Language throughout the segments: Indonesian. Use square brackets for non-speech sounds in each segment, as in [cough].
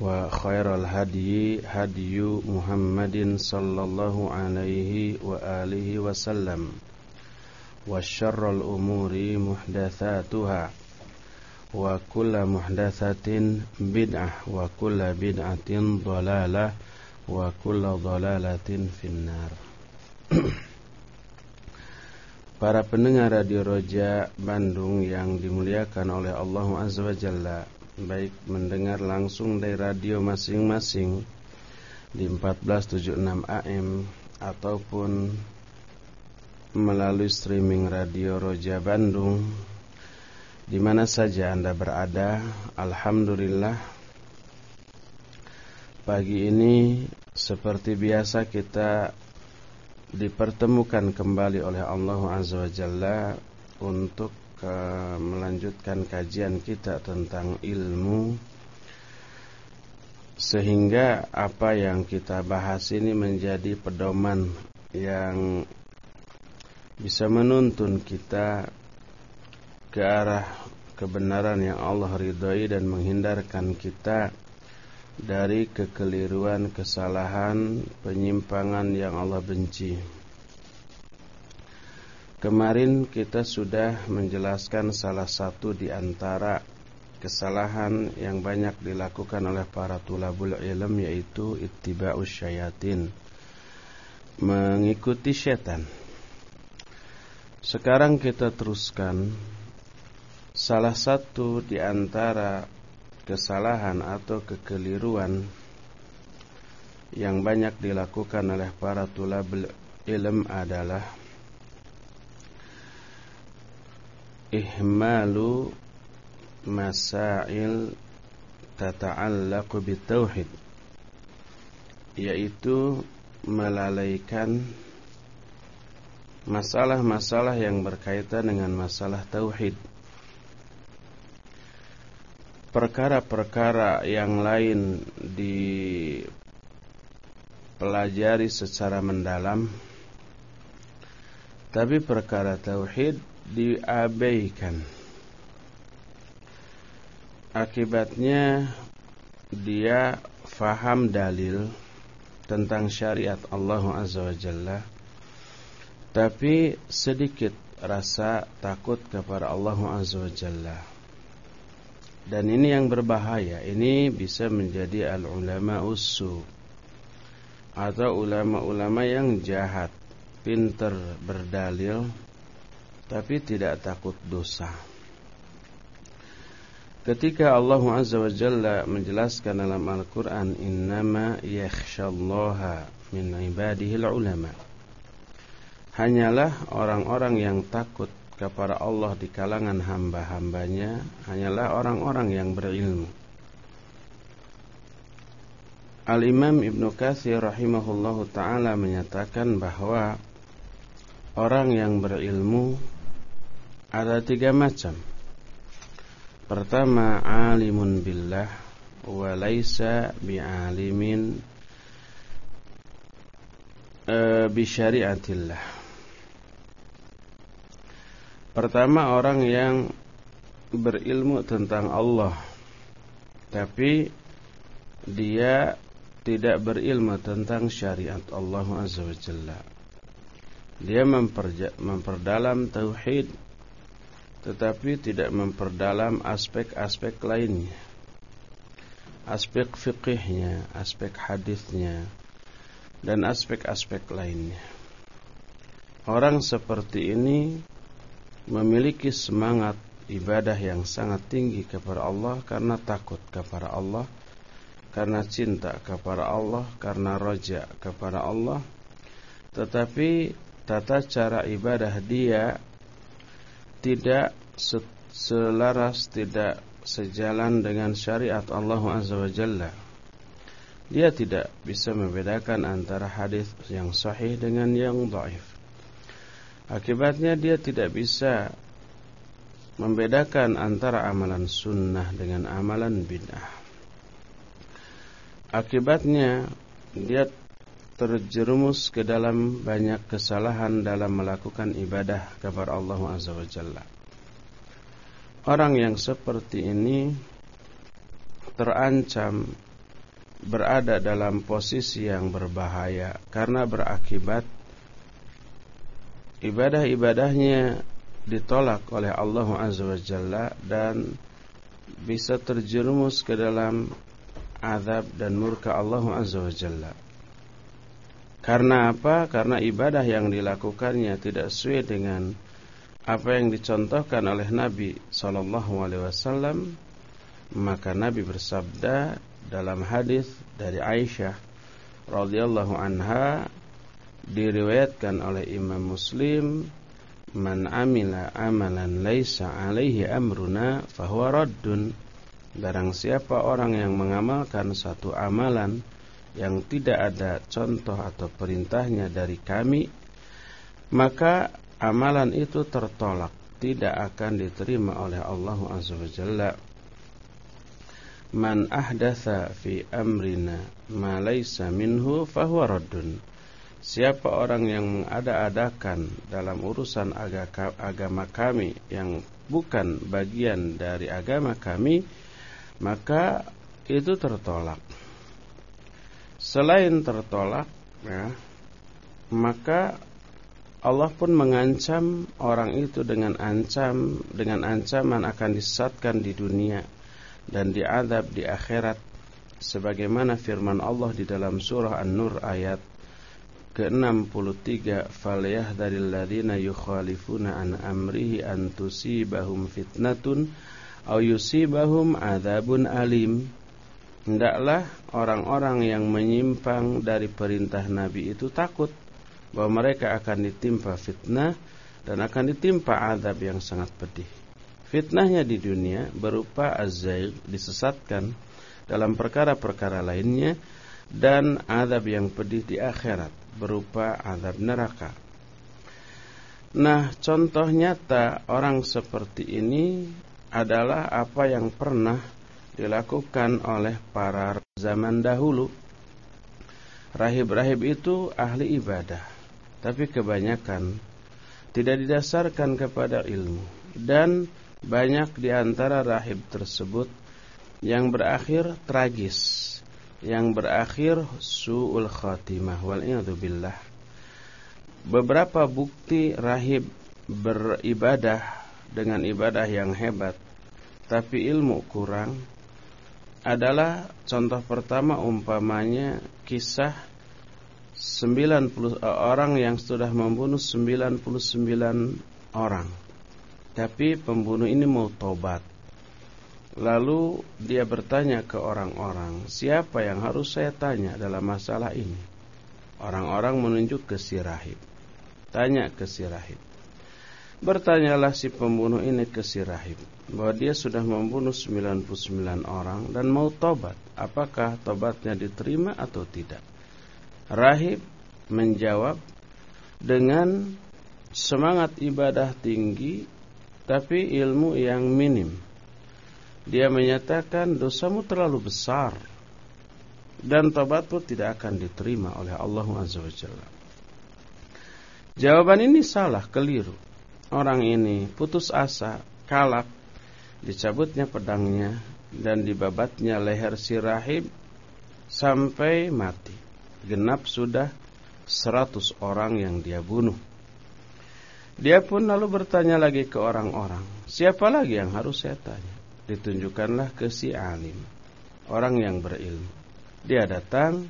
وخير الهدي هدي محمد صلى الله عليه وآله وسلم وشر الأمور محدثاتها وكل محدثة بدعة وكل بدعة ضلالة وكل ضلالة في النار Para pendengar Radio Roja Bandung yang dimuliakan oleh Allah Azza wa Jalla Baik mendengar langsung dari radio masing-masing Di 1476 AM Ataupun melalui streaming Radio Roja Bandung. Di mana saja Anda berada, alhamdulillah. Pagi ini seperti biasa kita dipertemukan kembali oleh Allah Azza wa Jalla untuk melanjutkan kajian kita tentang ilmu sehingga apa yang kita bahas ini menjadi pedoman yang bisa menuntun kita ke arah kebenaran yang Allah ridhoi dan menghindarkan kita dari kekeliruan, kesalahan, penyimpangan yang Allah benci. Kemarin kita sudah menjelaskan salah satu di antara kesalahan yang banyak dilakukan oleh para tulabul ilm yaitu ittiba'us syayatin. Mengikuti setan. Sekarang kita teruskan Salah satu di antara kesalahan atau kekeliruan yang banyak dilakukan oleh para tulabul ilm adalah ihmalu masail tata'allaqu bitauhid. Yaitu melalaikan masalah-masalah yang berkaitan dengan masalah tauhid. Perkara-perkara yang lain dipelajari secara mendalam. Tapi perkara tauhid diabaikan. Akibatnya dia faham dalil tentang syariat Allah Azza wa Jalla tapi sedikit rasa takut kepada Allah Azza wa Jalla. Dan ini yang berbahaya. Ini bisa menjadi al-ulama usu Atau ulama-ulama yang jahat Pinter berdalil Tapi tidak takut dosa Ketika Allah Azza wa Jalla menjelaskan dalam Al-Quran Innama yakhshallaha min ibadihil ulama Hanyalah orang-orang yang takut kepada Allah di kalangan hamba-hambanya hanyalah orang-orang yang berilmu. Al-Imam Ibn Kathir rahimahullahu ta'ala menyatakan bahwa orang yang berilmu ada tiga macam. Pertama, alimun billah wa bi'alimin e, bisyariatillah. Pertama orang yang berilmu tentang Allah tapi dia tidak berilmu tentang syariat Allah Azza wa Jalla. Dia memperdalam tauhid tetapi tidak memperdalam aspek-aspek lainnya. Aspek fikihnya, aspek hadisnya dan aspek-aspek lainnya. Orang seperti ini memiliki semangat ibadah yang sangat tinggi kepada Allah karena takut kepada Allah, karena cinta kepada Allah, karena roja kepada Allah. Tetapi tata cara ibadah dia tidak selaras, tidak sejalan dengan syariat Allah Azza wa Jalla. Dia tidak bisa membedakan antara hadis yang sahih dengan yang dhaif. Akibatnya dia tidak bisa membedakan antara amalan sunnah dengan amalan bid'ah. Akibatnya dia terjerumus ke dalam banyak kesalahan dalam melakukan ibadah kepada Allah Azza wa Jalla. Orang yang seperti ini terancam berada dalam posisi yang berbahaya karena berakibat ibadah-ibadahnya ditolak oleh Allah Azza wa Jalla dan bisa terjerumus ke dalam azab dan murka Allah Azza wa Jalla. Karena apa? Karena ibadah yang dilakukannya tidak sesuai dengan apa yang dicontohkan oleh Nabi sallallahu alaihi wasallam, maka Nabi bersabda dalam hadis dari Aisyah radhiyallahu anha diriwayatkan oleh Imam Muslim Man amila amalan laisa alaihi amruna fahuwa raddun Barang siapa orang yang mengamalkan satu amalan yang tidak ada contoh atau perintahnya dari kami Maka amalan itu tertolak Tidak akan diterima oleh Allah Azza wa Jalla Man ahdatha fi amrina ma laisa minhu fahuwa raddun Siapa orang yang mengada-adakan dalam urusan agama kami yang bukan bagian dari agama kami, maka itu tertolak. Selain tertolak, ya, maka Allah pun mengancam orang itu dengan ancam dengan ancaman akan disesatkan di dunia dan diadab di akhirat. Sebagaimana firman Allah di dalam surah An-Nur ayat ke-63 falyahdharil ladzina yukhalifuna an amrihi an tusibahum fitnatun aw yusibahum adzabun alim. Hendaklah orang-orang yang menyimpang dari perintah nabi itu takut bahwa mereka akan ditimpa fitnah dan akan ditimpa azab yang sangat pedih fitnahnya di dunia berupa azaib disesatkan dalam perkara-perkara lainnya dan azab yang pedih di akhirat berupa azab neraka. Nah, contoh nyata orang seperti ini adalah apa yang pernah dilakukan oleh para zaman dahulu. Rahib-rahib itu ahli ibadah, tapi kebanyakan tidak didasarkan kepada ilmu dan banyak di antara rahib tersebut yang berakhir tragis yang berakhir su'ul khatimah wal billah. Beberapa bukti rahib beribadah dengan ibadah yang hebat tapi ilmu kurang adalah contoh pertama umpamanya kisah 90 orang yang sudah membunuh 99 orang. Tapi pembunuh ini mau tobat. Lalu dia bertanya ke orang-orang, siapa yang harus saya tanya dalam masalah ini? Orang-orang menunjuk ke si rahib. Tanya ke si rahib. Bertanyalah si pembunuh ini ke si rahib bahwa dia sudah membunuh 99 orang dan mau tobat. Apakah tobatnya diterima atau tidak? Rahib menjawab dengan semangat ibadah tinggi tapi ilmu yang minim. Dia menyatakan dosamu terlalu besar dan tobatmu tidak akan diterima oleh Allah Azza wa Jalla. Jawaban ini salah, keliru. Orang ini putus asa, kalap, dicabutnya pedangnya dan dibabatnya leher si rahib sampai mati. Genap sudah seratus orang yang dia bunuh. Dia pun lalu bertanya lagi ke orang-orang, siapa lagi yang harus saya tanya? Ditunjukkanlah ke si alim, orang yang berilmu. Dia datang,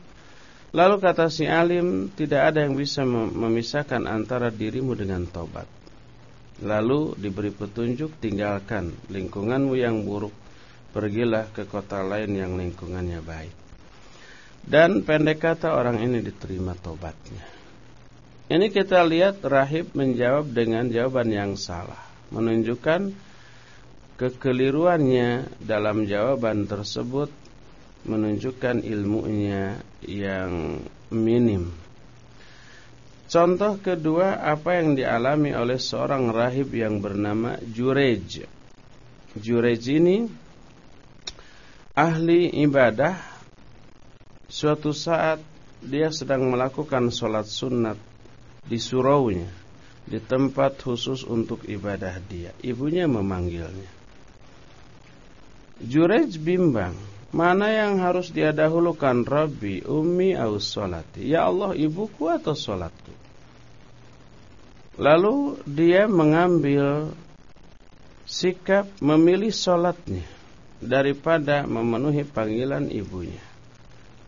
lalu kata si alim, tidak ada yang bisa memisahkan antara dirimu dengan tobat. Lalu diberi petunjuk, tinggalkan lingkunganmu yang buruk, pergilah ke kota lain yang lingkungannya baik. Dan pendek kata orang ini diterima tobatnya. Ini kita lihat rahib menjawab dengan jawaban yang salah, menunjukkan kekeliruannya dalam jawaban tersebut, menunjukkan ilmunya yang minim. Contoh kedua apa yang dialami oleh seorang rahib yang bernama Jurej. Jurej ini ahli ibadah. Suatu saat dia sedang melakukan sholat sunat di suraunya, di tempat khusus untuk ibadah dia. Ibunya memanggilnya. Jurej bimbang, mana yang harus dia dahulukan Rabbi, Ummi, atau solati? Ya Allah, ibuku atau solatku? Lalu dia mengambil sikap memilih solatnya daripada memenuhi panggilan ibunya.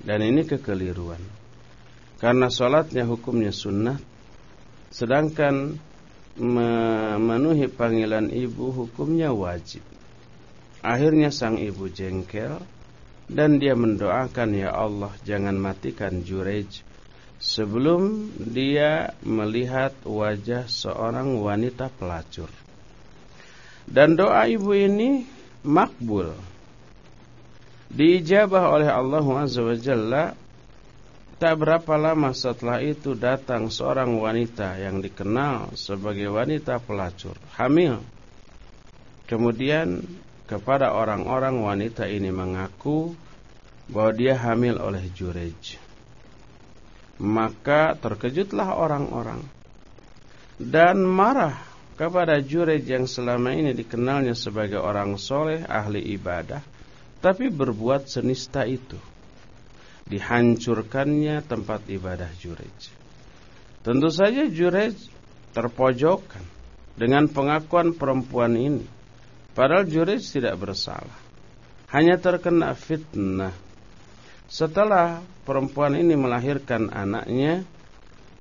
Dan ini kekeliruan. Karena solatnya hukumnya sunnah Sedangkan memenuhi panggilan ibu hukumnya wajib. Akhirnya sang ibu jengkel dan dia mendoakan ya Allah jangan matikan Jurej sebelum dia melihat wajah seorang wanita pelacur. Dan doa ibu ini makbul. Diijabah oleh Allah Azza Tak berapa lama setelah itu datang seorang wanita yang dikenal sebagai wanita pelacur, hamil. Kemudian kepada orang-orang wanita ini mengaku bahwa dia hamil oleh Jurej. Maka terkejutlah orang-orang dan marah kepada Jurej yang selama ini dikenalnya sebagai orang soleh, ahli ibadah, tapi berbuat senista itu dihancurkannya tempat ibadah Jurej. Tentu saja Jurej terpojokkan dengan pengakuan perempuan ini. Padahal Jurej tidak bersalah. Hanya terkena fitnah. Setelah perempuan ini melahirkan anaknya,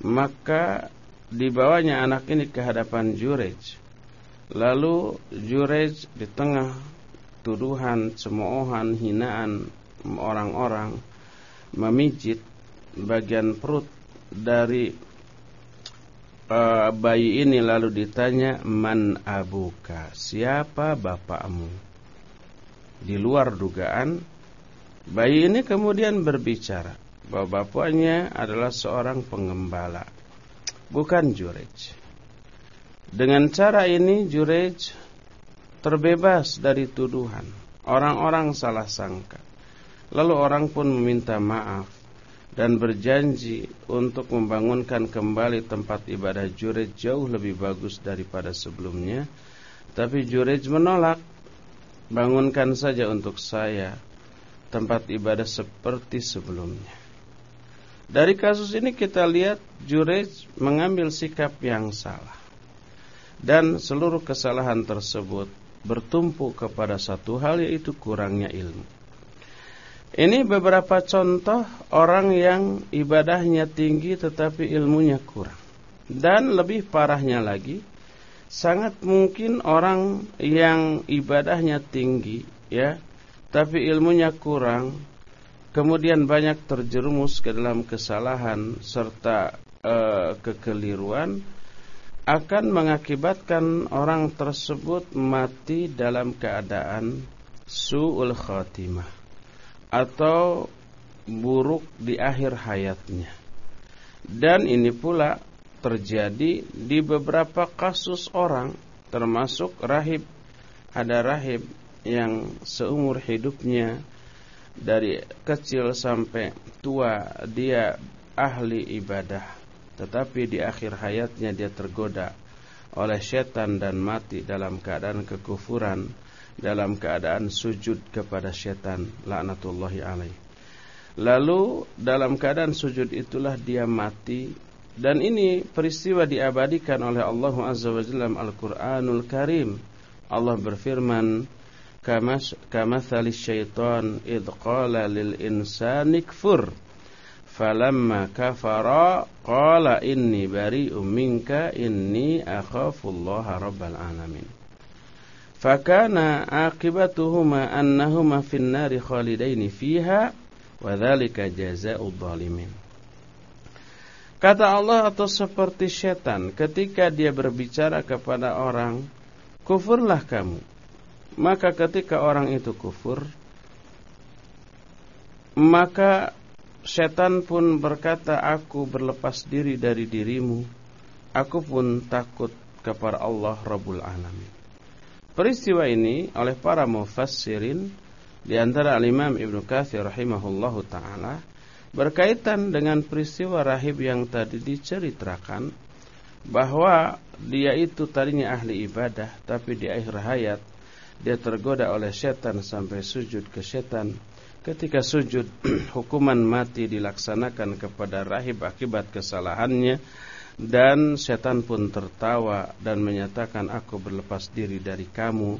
maka dibawanya anak ini ke hadapan Jurej. Lalu Jurej di tengah tuduhan, cemoohan, hinaan orang-orang memijit bagian perut dari uh, bayi ini lalu ditanya man abuka siapa bapakmu di luar dugaan bayi ini kemudian berbicara. Bahwa bapaknya adalah seorang pengembala bukan Jurej. Dengan cara ini Jurej terbebas dari tuduhan. Orang-orang salah sangka. Lalu orang pun meminta maaf dan berjanji untuk membangunkan kembali tempat ibadah Jurej jauh lebih bagus daripada sebelumnya. Tapi Jurej menolak. Bangunkan saja untuk saya tempat ibadah seperti sebelumnya. Dari kasus ini kita lihat Jurej mengambil sikap yang salah. Dan seluruh kesalahan tersebut bertumpu kepada satu hal yaitu kurangnya ilmu. Ini beberapa contoh orang yang ibadahnya tinggi tetapi ilmunya kurang. Dan lebih parahnya lagi, sangat mungkin orang yang ibadahnya tinggi ya, tapi ilmunya kurang, kemudian banyak terjerumus ke dalam kesalahan serta e, kekeliruan akan mengakibatkan orang tersebut mati dalam keadaan su'ul khatimah atau buruk di akhir hayatnya. Dan ini pula terjadi di beberapa kasus orang termasuk rahib ada rahib yang seumur hidupnya dari kecil sampai tua dia ahli ibadah tetapi di akhir hayatnya dia tergoda oleh setan dan mati dalam keadaan kekufuran, dalam keadaan sujud kepada setan laknatullahi alaih. Lalu dalam keadaan sujud itulah dia mati dan ini peristiwa diabadikan oleh Allah Azza wa Jalla Al-Qur'anul Karim. Allah berfirman, "Kamathali syaitan id qala lil insani kfur." Falamma kafara qala inni bari'um minka inni akhafullaha rabbal alamin. Fakana akibatuhuma annahuma fin nari khalidaini fiha wa dzalika jazaa'ud dhalimin. Kata Allah atau seperti setan ketika dia berbicara kepada orang, kufurlah kamu. Maka ketika orang itu kufur, maka Setan pun berkata, aku berlepas diri dari dirimu. Aku pun takut kepada Allah Rabbul Alamin. Peristiwa ini oleh para mufassirin di antara Al-Imam Ibnu Katsir rahimahullahu taala berkaitan dengan peristiwa rahib yang tadi diceritakan bahwa dia itu tadinya ahli ibadah tapi di akhir hayat dia tergoda oleh setan sampai sujud ke setan Ketika sujud [clears throat] hukuman mati dilaksanakan kepada rahib akibat kesalahannya dan setan pun tertawa dan menyatakan aku berlepas diri dari kamu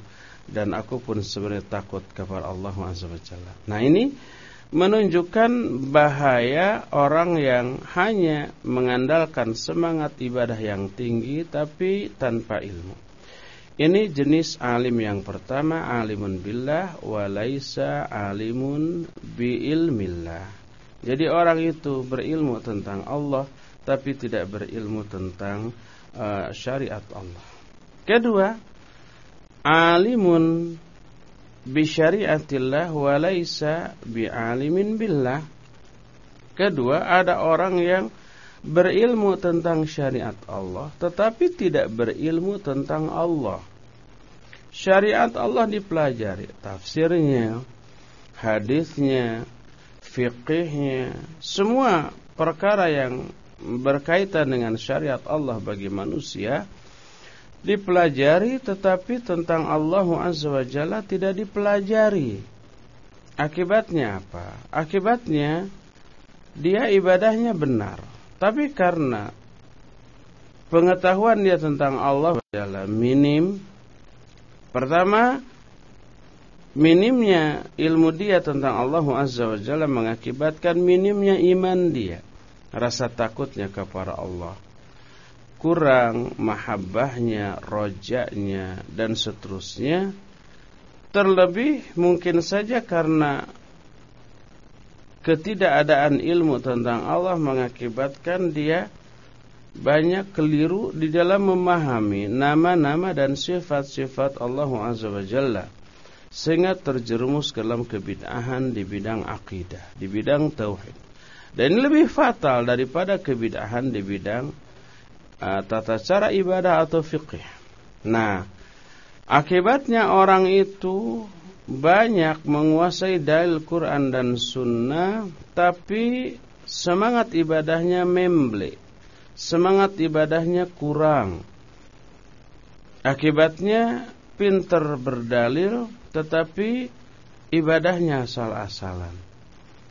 dan aku pun sebenarnya takut kepada Allah Nah, ini menunjukkan bahaya orang yang hanya mengandalkan semangat ibadah yang tinggi tapi tanpa ilmu. Ini jenis alim yang pertama alimun billah walaisa alimun biilmillah. Jadi orang itu berilmu tentang Allah tapi tidak berilmu tentang uh, syariat Allah. Kedua, alimun bi syariatillah bi alimin billah. Kedua, ada orang yang berilmu tentang syariat Allah tetapi tidak berilmu tentang Allah. Syariat Allah dipelajari, tafsirnya, hadisnya, fikihnya, semua perkara yang berkaitan dengan syariat Allah bagi manusia dipelajari tetapi tentang Allah Azza wa Jalla tidak dipelajari. Akibatnya apa? Akibatnya dia ibadahnya benar, tapi karena pengetahuan dia tentang Allah adalah minim Pertama, minimnya ilmu dia tentang Allah Azza wa Jalla mengakibatkan minimnya iman dia. Rasa takutnya kepada Allah. Kurang mahabbahnya, rojaknya, dan seterusnya. Terlebih mungkin saja karena ketidakadaan ilmu tentang Allah mengakibatkan dia banyak keliru di dalam memahami nama-nama dan sifat-sifat Allah Azza wa Jalla sehingga terjerumus ke dalam kebid'ahan di bidang akidah, di bidang tauhid. Dan lebih fatal daripada kebid'ahan di bidang uh, tata cara ibadah atau fikih. Nah, akibatnya orang itu banyak menguasai dalil Quran dan Sunnah, tapi semangat ibadahnya memble semangat ibadahnya kurang. Akibatnya pinter berdalil tetapi ibadahnya asal-asalan.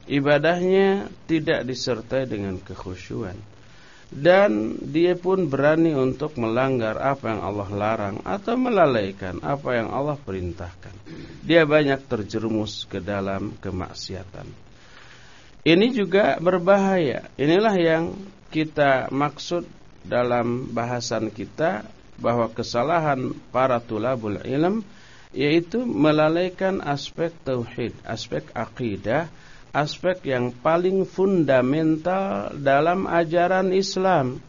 Ibadahnya tidak disertai dengan kekhusyuan. Dan dia pun berani untuk melanggar apa yang Allah larang atau melalaikan apa yang Allah perintahkan. Dia banyak terjerumus ke dalam kemaksiatan. Ini juga berbahaya. Inilah yang kita maksud dalam bahasan kita bahwa kesalahan para tulabul ilm yaitu melalaikan aspek tauhid, aspek akidah, aspek yang paling fundamental dalam ajaran Islam.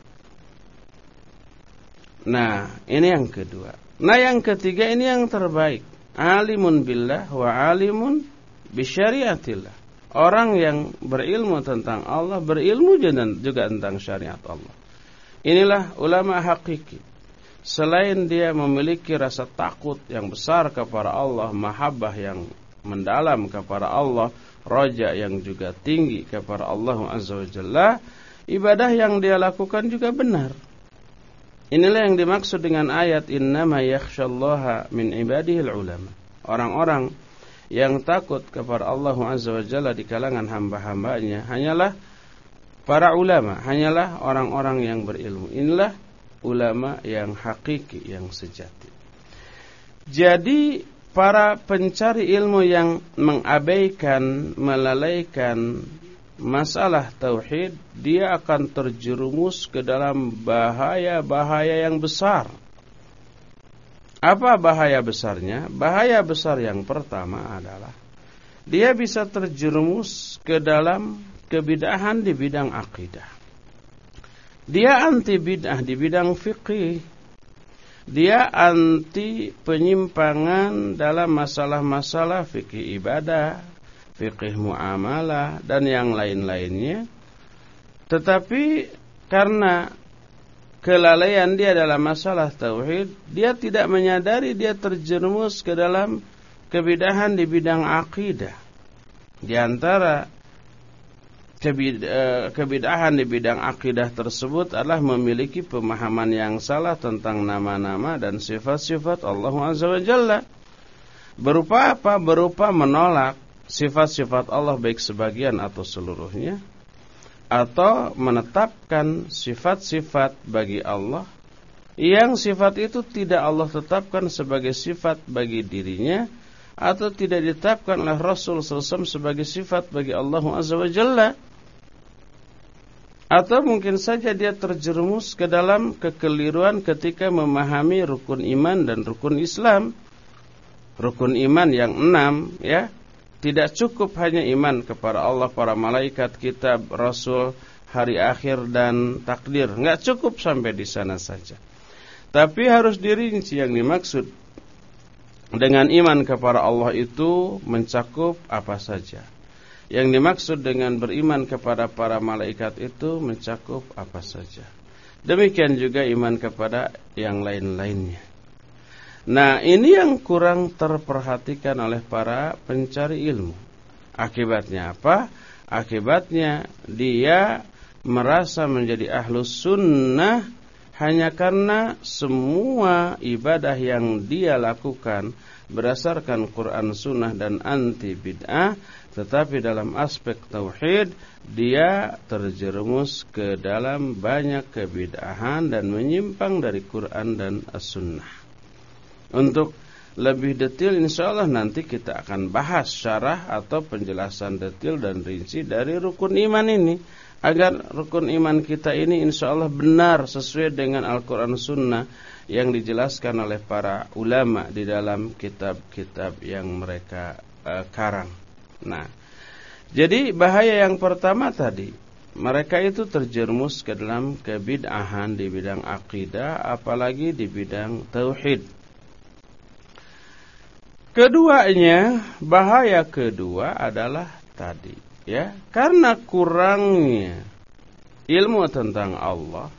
Nah, ini yang kedua. Nah, yang ketiga ini yang terbaik. Alimun billah wa alimun bisyariatillah. Orang yang berilmu tentang Allah berilmu juga tentang syariat Allah. Inilah ulama hakiki. Selain dia memiliki rasa takut yang besar kepada Allah, mahabbah yang mendalam kepada Allah, roja yang juga tinggi kepada Allah Azza wa Jalla, ibadah yang dia lakukan juga benar. Inilah yang dimaksud dengan ayat innama yakhsyallaha min ibadihil ulama. Orang-orang yang takut kepada Allah Azza wa Jalla di kalangan hamba-hambanya hanyalah para ulama, hanyalah orang-orang yang berilmu. Inilah ulama yang hakiki, yang sejati. Jadi para pencari ilmu yang mengabaikan, melalaikan masalah tauhid, dia akan terjerumus ke dalam bahaya-bahaya yang besar. Apa bahaya besarnya? Bahaya besar yang pertama adalah dia bisa terjerumus ke dalam kebidahan di bidang akidah. Dia anti bid'ah di bidang fikih. Dia anti penyimpangan dalam masalah-masalah fikih ibadah, fikih muamalah dan yang lain-lainnya. Tetapi karena kelalaian dia dalam masalah tauhid, dia tidak menyadari dia terjerumus ke dalam kebidahan di bidang akidah. Di antara kebidahan di bidang akidah tersebut adalah memiliki pemahaman yang salah tentang nama-nama dan sifat-sifat Allah Azza wa Jalla. Berupa apa? Berupa menolak sifat-sifat Allah baik sebagian atau seluruhnya atau menetapkan sifat-sifat bagi Allah yang sifat itu tidak Allah tetapkan sebagai sifat bagi dirinya atau tidak ditetapkan oleh Rasul SAW sebagai sifat bagi Allah Azza wa Jalla atau mungkin saja dia terjerumus ke dalam kekeliruan ketika memahami rukun iman dan rukun Islam rukun iman yang enam ya tidak cukup hanya iman kepada Allah, para malaikat, kitab, rasul, hari akhir dan takdir. Enggak cukup sampai di sana saja. Tapi harus dirinci yang dimaksud dengan iman kepada Allah itu mencakup apa saja. Yang dimaksud dengan beriman kepada para malaikat itu mencakup apa saja. Demikian juga iman kepada yang lain-lainnya. Nah ini yang kurang terperhatikan oleh para pencari ilmu Akibatnya apa? Akibatnya dia merasa menjadi ahlus sunnah Hanya karena semua ibadah yang dia lakukan Berdasarkan Quran sunnah dan anti bid'ah Tetapi dalam aspek tauhid Dia terjerumus ke dalam banyak kebid'ahan Dan menyimpang dari Quran dan as-sunnah untuk lebih detail insya Allah nanti kita akan bahas syarah atau penjelasan detail dan rinci dari rukun iman ini agar rukun iman kita ini insya Allah benar sesuai dengan Al-Quran Sunnah yang dijelaskan oleh para ulama di dalam kitab-kitab yang mereka uh, karang. Nah, jadi bahaya yang pertama tadi mereka itu terjerumus ke dalam kebid'ahan di bidang akidah apalagi di bidang tauhid. Keduanya, bahaya kedua adalah tadi, ya, karena kurangnya ilmu tentang Allah,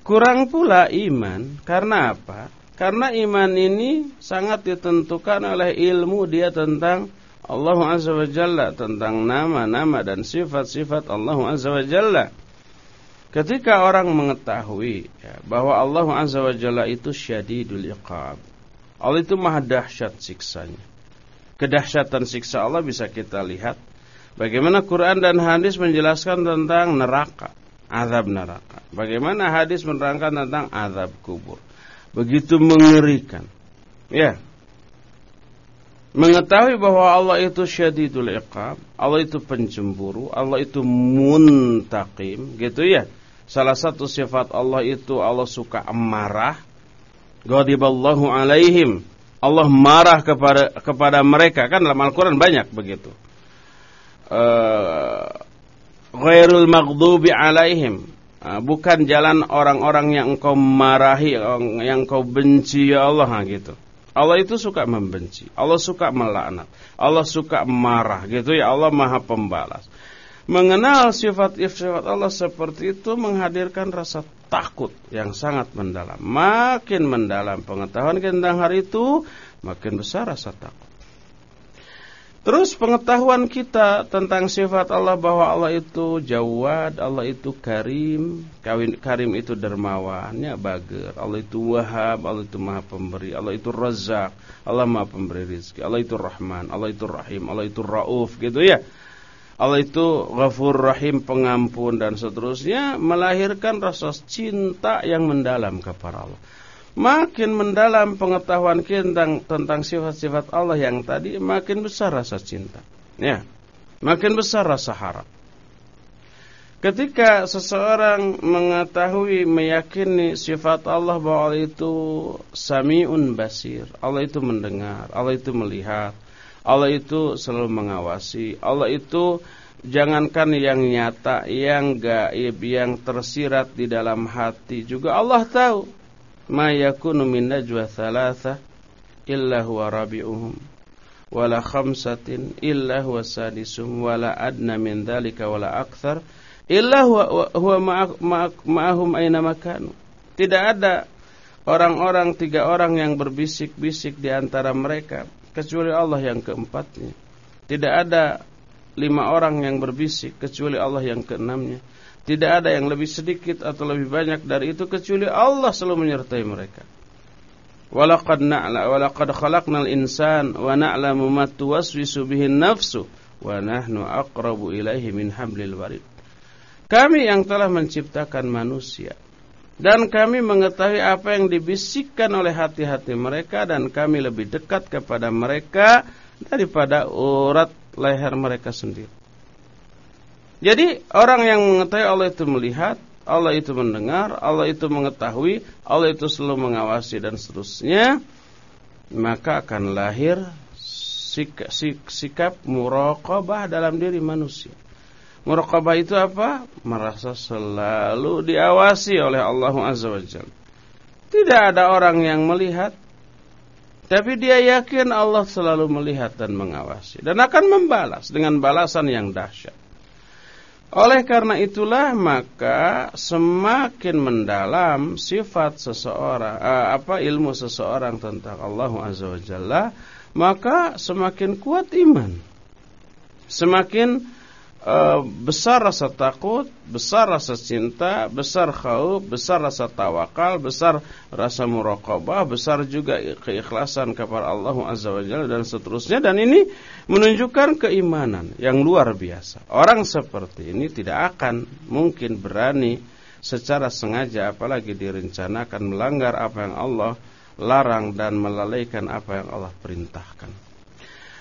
kurang pula iman. Karena apa? Karena iman ini sangat ditentukan oleh ilmu dia tentang Allah Azza wa Jalla, tentang nama-nama dan sifat-sifat Allah Azza wa Jalla. Ketika orang mengetahui ya, bahwa Allah Azza wa Jalla itu syadidul iqab, Allah itu maha dahsyat siksanya. Kedahsyatan siksa Allah bisa kita lihat. Bagaimana Quran dan hadis menjelaskan tentang neraka, azab neraka. Bagaimana hadis menerangkan tentang azab kubur. Begitu mengerikan. Ya. Mengetahui bahwa Allah itu syadidul iqab, Allah itu pencemburu, Allah itu muntaqim, gitu ya. Salah satu sifat Allah itu Allah suka marah, Ghadiballahu alaihim. Allah marah kepada kepada mereka kan dalam Al-Qur'an banyak begitu. Uh, ghairul maghdubi alaihim. Uh, bukan jalan orang-orang yang engkau marahi, yang engkau benci ya Allah gitu. Allah itu suka membenci, Allah suka melaknat, Allah suka marah gitu ya. Allah Maha Pembalas. Mengenal sifat-sifat Allah seperti itu menghadirkan rasa takut yang sangat mendalam. Makin mendalam pengetahuan tentang hari itu, makin besar rasa takut. Terus pengetahuan kita tentang sifat Allah bahwa Allah itu jawad, Allah itu karim, karim itu dermawan, ya bager. Allah itu wahab, Allah itu maha pemberi, Allah itu razak, Allah maha pemberi rizki, Allah itu rahman, Allah itu rahim, Allah itu rauf gitu ya. Allah itu ghafur rahim pengampun dan seterusnya melahirkan rasa cinta yang mendalam kepada Allah. Makin mendalam pengetahuan kita tentang, tentang sifat-sifat Allah yang tadi, makin besar rasa cinta. Ya, makin besar rasa harap. Ketika seseorang mengetahui, meyakini sifat Allah bahwa Allah itu sami'un basir, Allah itu mendengar, Allah itu melihat, Allah itu selalu mengawasi, Allah itu jangankan yang nyata, yang gaib, yang tersirat di dalam hati juga Allah tahu ma yakunu min najwa thalatha illa huwa rabi'uhum wala khamsatin illa huwa sadisuhum wala adna min dhalika wala akthar illa huwa, huwa ma'ahum aina makanu. Tidak ada orang-orang tiga orang yang berbisik-bisik di antara mereka kecuali Allah yang keempatnya. Tidak ada lima orang yang berbisik kecuali Allah yang keenamnya tidak ada yang lebih sedikit atau lebih banyak dari itu kecuali Allah selalu menyertai mereka. Walaqad na'la walaqad khalaqnal insan wa na'lamu ma tuwaswisu bihi nafsu wa nahnu aqrabu ilaihi min hablil warid. Kami yang telah menciptakan manusia dan kami mengetahui apa yang dibisikkan oleh hati-hati mereka dan kami lebih dekat kepada mereka daripada urat leher mereka sendiri. Jadi orang yang mengetahui Allah itu melihat, Allah itu mendengar, Allah itu mengetahui, Allah itu selalu mengawasi dan seterusnya, maka akan lahir sikap, sikap muraqabah dalam diri manusia. Muraqabah itu apa? Merasa selalu diawasi oleh Allah Azza wa. Tidak ada orang yang melihat tapi dia yakin Allah selalu melihat dan mengawasi dan akan membalas dengan balasan yang dahsyat. Oleh karena itulah maka semakin mendalam sifat seseorang eh, apa ilmu seseorang tentang Allah Azza wa Jalla maka semakin kuat iman. Semakin uh, besar rasa takut, besar rasa cinta, besar khauf, besar rasa tawakal, besar rasa muraqabah, besar juga keikhlasan kepada Allah Azza wa Jalla dan seterusnya dan ini menunjukkan keimanan yang luar biasa. Orang seperti ini tidak akan mungkin berani secara sengaja apalagi direncanakan melanggar apa yang Allah larang dan melalaikan apa yang Allah perintahkan.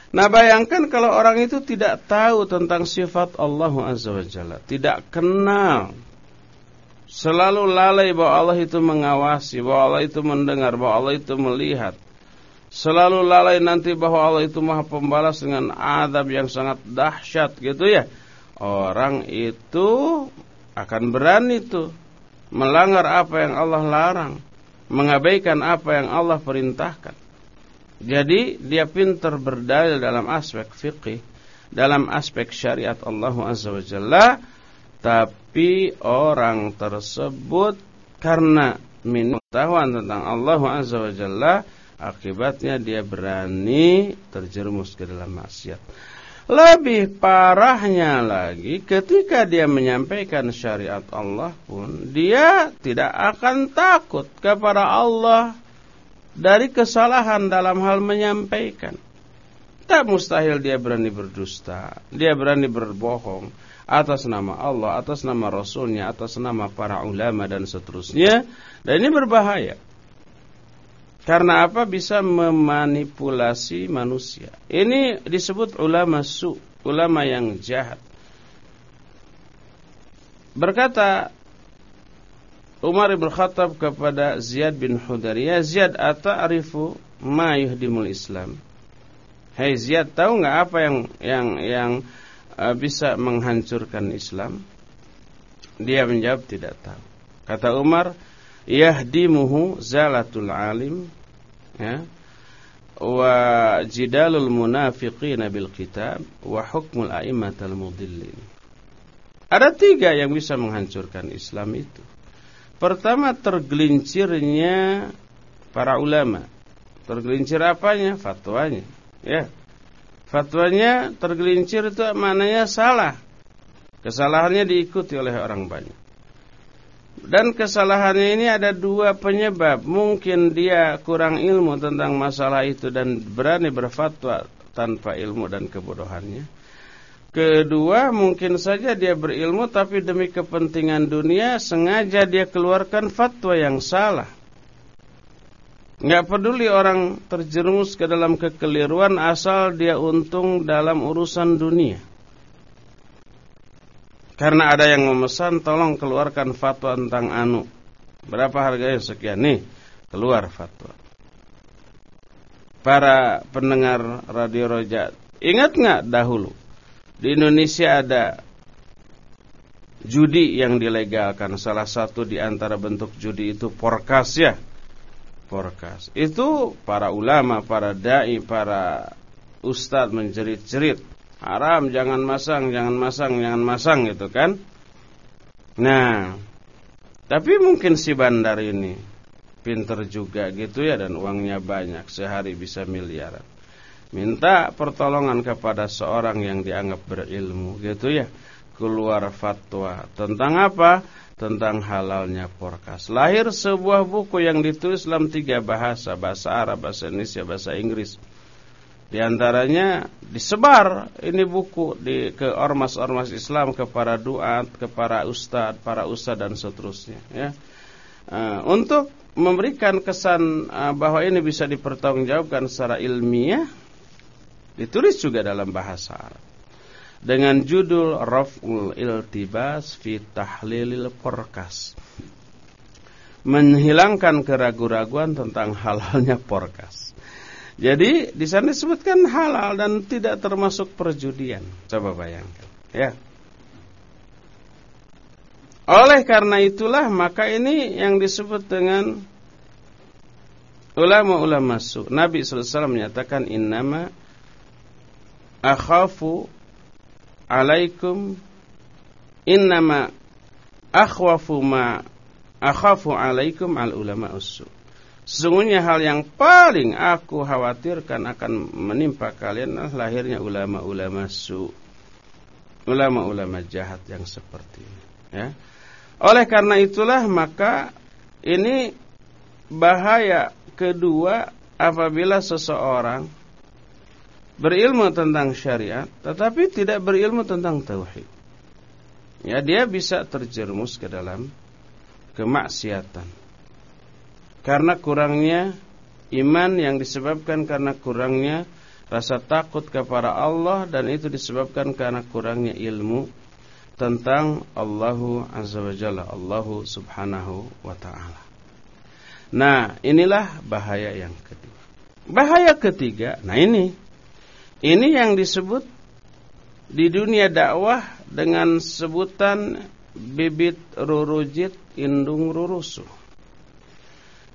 Nah bayangkan kalau orang itu tidak tahu tentang sifat Allah Azza wa Jalla Tidak kenal. Selalu lalai bahwa Allah itu mengawasi Bahwa Allah itu mendengar Bahwa Allah itu melihat. Selalu lalai nanti bahwa Allah itu maha pembalas dengan adab yang sangat dahsyat gitu ya. Orang itu akan berani tuh Melanggar apa yang Allah larang Mengabaikan apa yang Allah perintahkan jadi dia pintar berdalil dalam aspek fikih, dalam aspek syariat Allah Azza wa Jalla, tapi orang tersebut karena pengetahuan tentang Allah Azza wa Jalla, akibatnya dia berani terjerumus ke dalam maksiat. Lebih parahnya lagi ketika dia menyampaikan syariat Allah pun dia tidak akan takut kepada Allah dari kesalahan dalam hal menyampaikan. Tak mustahil dia berani berdusta, dia berani berbohong atas nama Allah, atas nama Rasulnya, atas nama para ulama dan seterusnya. Dan ini berbahaya. Karena apa? Bisa memanipulasi manusia. Ini disebut ulama su, ulama yang jahat. Berkata Umar bin Khattab kepada Ziyad bin Hudar, "Ya Ziyad, ata'rifu ma yuhdimul Islam?" Hei Ziyad, tahu nggak apa yang yang yang uh, bisa menghancurkan Islam? Dia menjawab tidak tahu. Kata Umar, "Yahdimuhu zalatul alim." Ya. Wa jidalul munafiqina bil kitab wa hukmul a'immatal mudillin. Ada tiga yang bisa menghancurkan Islam itu. Pertama tergelincirnya para ulama. Tergelincir apanya? Fatwanya. Ya. Fatwanya tergelincir itu maknanya salah. Kesalahannya diikuti oleh orang banyak. Dan kesalahannya ini ada dua penyebab. Mungkin dia kurang ilmu tentang masalah itu dan berani berfatwa tanpa ilmu dan kebodohannya. Kedua, mungkin saja dia berilmu tapi demi kepentingan dunia sengaja dia keluarkan fatwa yang salah. Nggak peduli orang terjerumus ke dalam kekeliruan asal dia untung dalam urusan dunia. Karena ada yang memesan tolong keluarkan fatwa tentang anu. Berapa harganya sekian nih, keluar fatwa. Para pendengar Radio Roja, ingat nggak dahulu di Indonesia ada judi yang dilegalkan. Salah satu di antara bentuk judi itu porkas ya forecast. Itu para ulama, para dai, para ustadz menjerit-jerit. Haram, jangan masang, jangan masang, jangan masang gitu kan. Nah, tapi mungkin si bandar ini pinter juga gitu ya dan uangnya banyak, sehari bisa miliaran. Minta pertolongan kepada seorang yang dianggap berilmu gitu ya. Keluar fatwa tentang apa? tentang halalnya porkas. Lahir sebuah buku yang ditulis dalam tiga bahasa, bahasa Arab, bahasa Indonesia, bahasa Inggris. Di antaranya disebar ini buku di ke ormas-ormas Islam, ke para duat, ke para ustadz, para ustadz dan seterusnya. Ya. Uh, untuk memberikan kesan uh, bahwa ini bisa dipertanggungjawabkan secara ilmiah, ditulis juga dalam bahasa Arab dengan judul Raf'ul Iltibas fi Tahlilil Porkas. Menghilangkan keraguan-raguan tentang halalnya porkas. Jadi di sana disebutkan halal dan tidak termasuk perjudian. Coba bayangkan, ya. Oleh karena itulah maka ini yang disebut dengan ulama-ulama su. Nabi SAW menyatakan innama akhafu alaikum innama akhwafu ma akhafu alaikum al ulama usu. Sesungguhnya hal yang paling aku khawatirkan akan menimpa kalian adalah lahirnya ulama-ulama su. Ulama-ulama jahat yang seperti ini, ya. Oleh karena itulah maka ini bahaya kedua apabila seseorang berilmu tentang syariat tetapi tidak berilmu tentang tauhid. Ya, dia bisa terjerumus ke dalam kemaksiatan. Karena kurangnya iman yang disebabkan karena kurangnya rasa takut kepada Allah dan itu disebabkan karena kurangnya ilmu tentang Allahu Azza wa Jalla, Allahu Subhanahu wa taala. Nah, inilah bahaya yang kedua. Bahaya ketiga, nah ini ini yang disebut di dunia dakwah dengan sebutan bibit rurujit indung rurusu.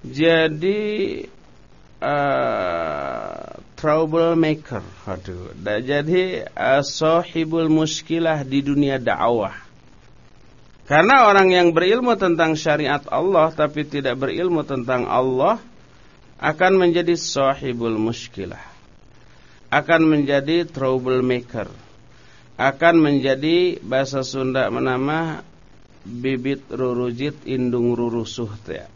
Jadi uh, troublemaker, aduh. Jadi uh, sohibul muskilah di dunia dakwah. Karena orang yang berilmu tentang syariat Allah tapi tidak berilmu tentang Allah akan menjadi sohibul muskilah akan menjadi troublemaker. Akan menjadi bahasa Sunda menama bibit rurujit indung rurusuh ya.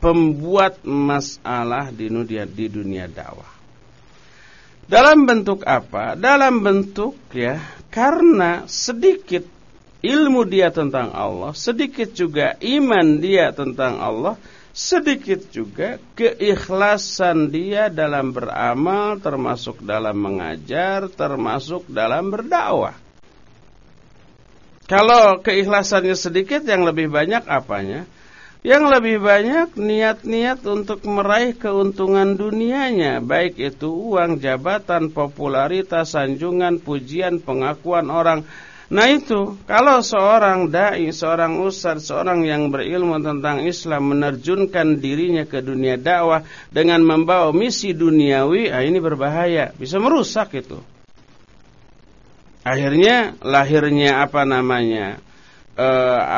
Pembuat masalah di dunia di dunia dakwah. Dalam bentuk apa? Dalam bentuk ya karena sedikit ilmu dia tentang Allah, sedikit juga iman dia tentang Allah sedikit juga keikhlasan dia dalam beramal termasuk dalam mengajar termasuk dalam berdakwah. Kalau keikhlasannya sedikit yang lebih banyak apanya? Yang lebih banyak niat-niat untuk meraih keuntungan dunianya baik itu uang, jabatan, popularitas, sanjungan, pujian, pengakuan orang Nah itu, kalau seorang da'i, seorang ustaz, seorang yang berilmu tentang Islam menerjunkan dirinya ke dunia dakwah dengan membawa misi duniawi, ah ini berbahaya, bisa merusak itu. Akhirnya lahirnya apa namanya? E,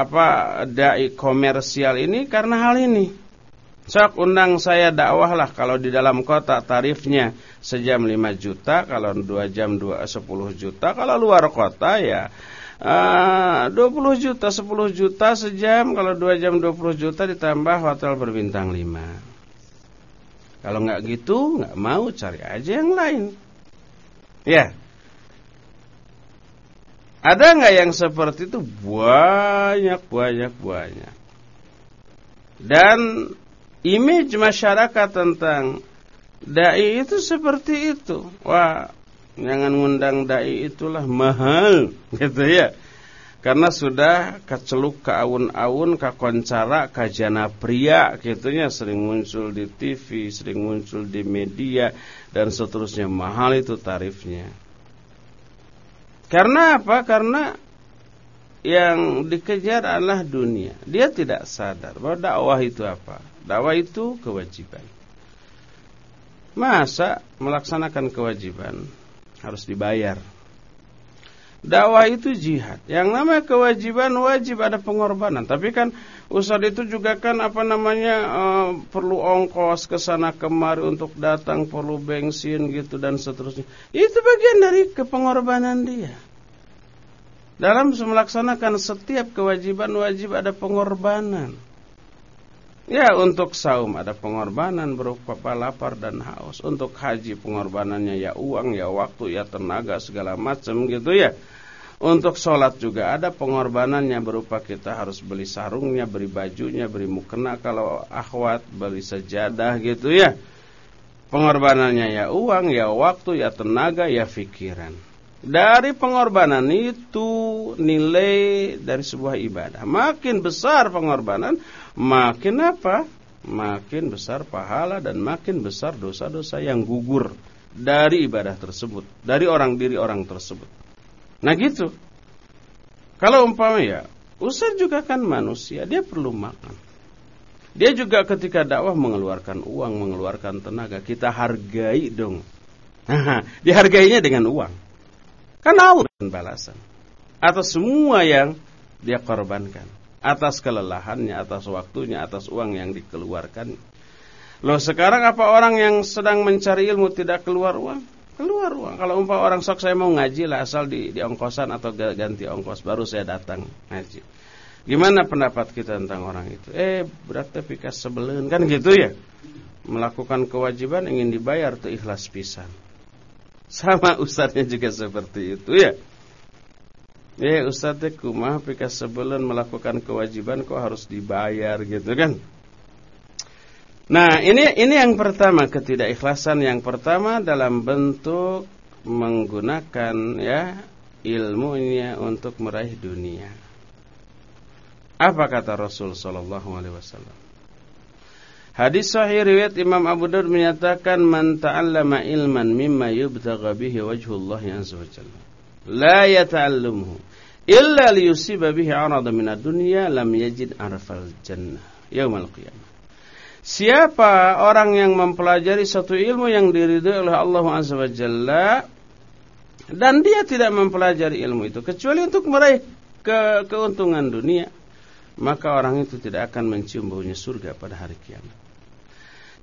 apa dai komersial ini karena hal ini. Sok undang saya dakwah lah kalau di dalam kota tarifnya sejam 5 juta, kalau 2 jam 2 10 juta, kalau luar kota ya uh, 20 juta, 10 juta sejam, kalau 2 jam 20 juta ditambah hotel berbintang 5. Kalau nggak gitu, nggak mau cari aja yang lain. Ya. Ada nggak yang seperti itu? Banyak, banyak, banyak. Dan image masyarakat tentang dai itu seperti itu. Wah, jangan ngundang dai itulah mahal, [laughs] gitu ya. Karena sudah keceluk ke awun-awun, ke koncara, ke jana pria, gitunya sering muncul di TV, sering muncul di media, dan seterusnya. Mahal itu tarifnya. Karena apa? Karena yang dikejar adalah dunia. Dia tidak sadar bahwa dakwah itu apa? Dakwah itu kewajiban. Masa melaksanakan kewajiban harus dibayar? Dakwah itu jihad. Yang namanya kewajiban wajib ada pengorbanan. Tapi kan Ustaz itu juga kan apa namanya uh, perlu ongkos ke sana kemari untuk datang, perlu bensin gitu dan seterusnya. Itu bagian dari kepengorbanan dia. Dalam melaksanakan setiap kewajiban wajib ada pengorbanan. Ya untuk saum ada pengorbanan berupa lapar dan haus. Untuk haji pengorbanannya ya uang, ya waktu, ya tenaga segala macam gitu ya. Untuk sholat juga ada pengorbanannya berupa kita harus beli sarungnya, beli bajunya, beri mukena kalau akhwat, beli sejadah gitu ya. Pengorbanannya ya uang, ya waktu, ya tenaga, ya pikiran. Dari pengorbanan itu nilai dari sebuah ibadah. Makin besar pengorbanan, makin apa? Makin besar pahala dan makin besar dosa-dosa yang gugur dari ibadah tersebut, dari orang diri orang tersebut. Nah gitu. Kalau umpama ya, Ustaz juga kan manusia, dia perlu makan. Dia juga ketika dakwah mengeluarkan uang, mengeluarkan tenaga, kita hargai dong. [laughs] dihargainya dengan uang. Kan Allah balasan atas semua yang dia korbankan, atas kelelahannya, atas waktunya, atas uang yang dikeluarkan. Loh sekarang apa orang yang sedang mencari ilmu tidak keluar uang? keluar uang. Kalau umpah orang sok saya mau ngaji lah asal di, di ongkosan atau ganti ongkos baru saya datang ngaji. Gimana pendapat kita tentang orang itu? Eh berarti pikas sebelun kan gitu ya. Melakukan kewajiban ingin dibayar tuh ikhlas pisan. Sama ustadznya juga seperti itu ya. Eh ustadznya kumah pikas sebelun melakukan kewajiban kok harus dibayar gitu kan. Nah, ini ini yang pertama ketidakikhlasan yang pertama dalam bentuk menggunakan ya ilmunya untuk meraih dunia. Apa kata Rasul sallallahu alaihi wasallam? Hadis sahih riwayat Imam Abu Daud menyatakan man ta'allama ilman mimma yubtagha bihi wajhullah azza wa jalla la yata'allamuhu illa liyusiba bihi 'arada min ad-dunya lam yajid arfal jannah yaumal qiyamah Siapa orang yang mempelajari satu ilmu yang diridhoi oleh Allah Azza wa Jalla dan dia tidak mempelajari ilmu itu kecuali untuk meraih ke keuntungan dunia, maka orang itu tidak akan mencium baunya surga pada hari kiamat.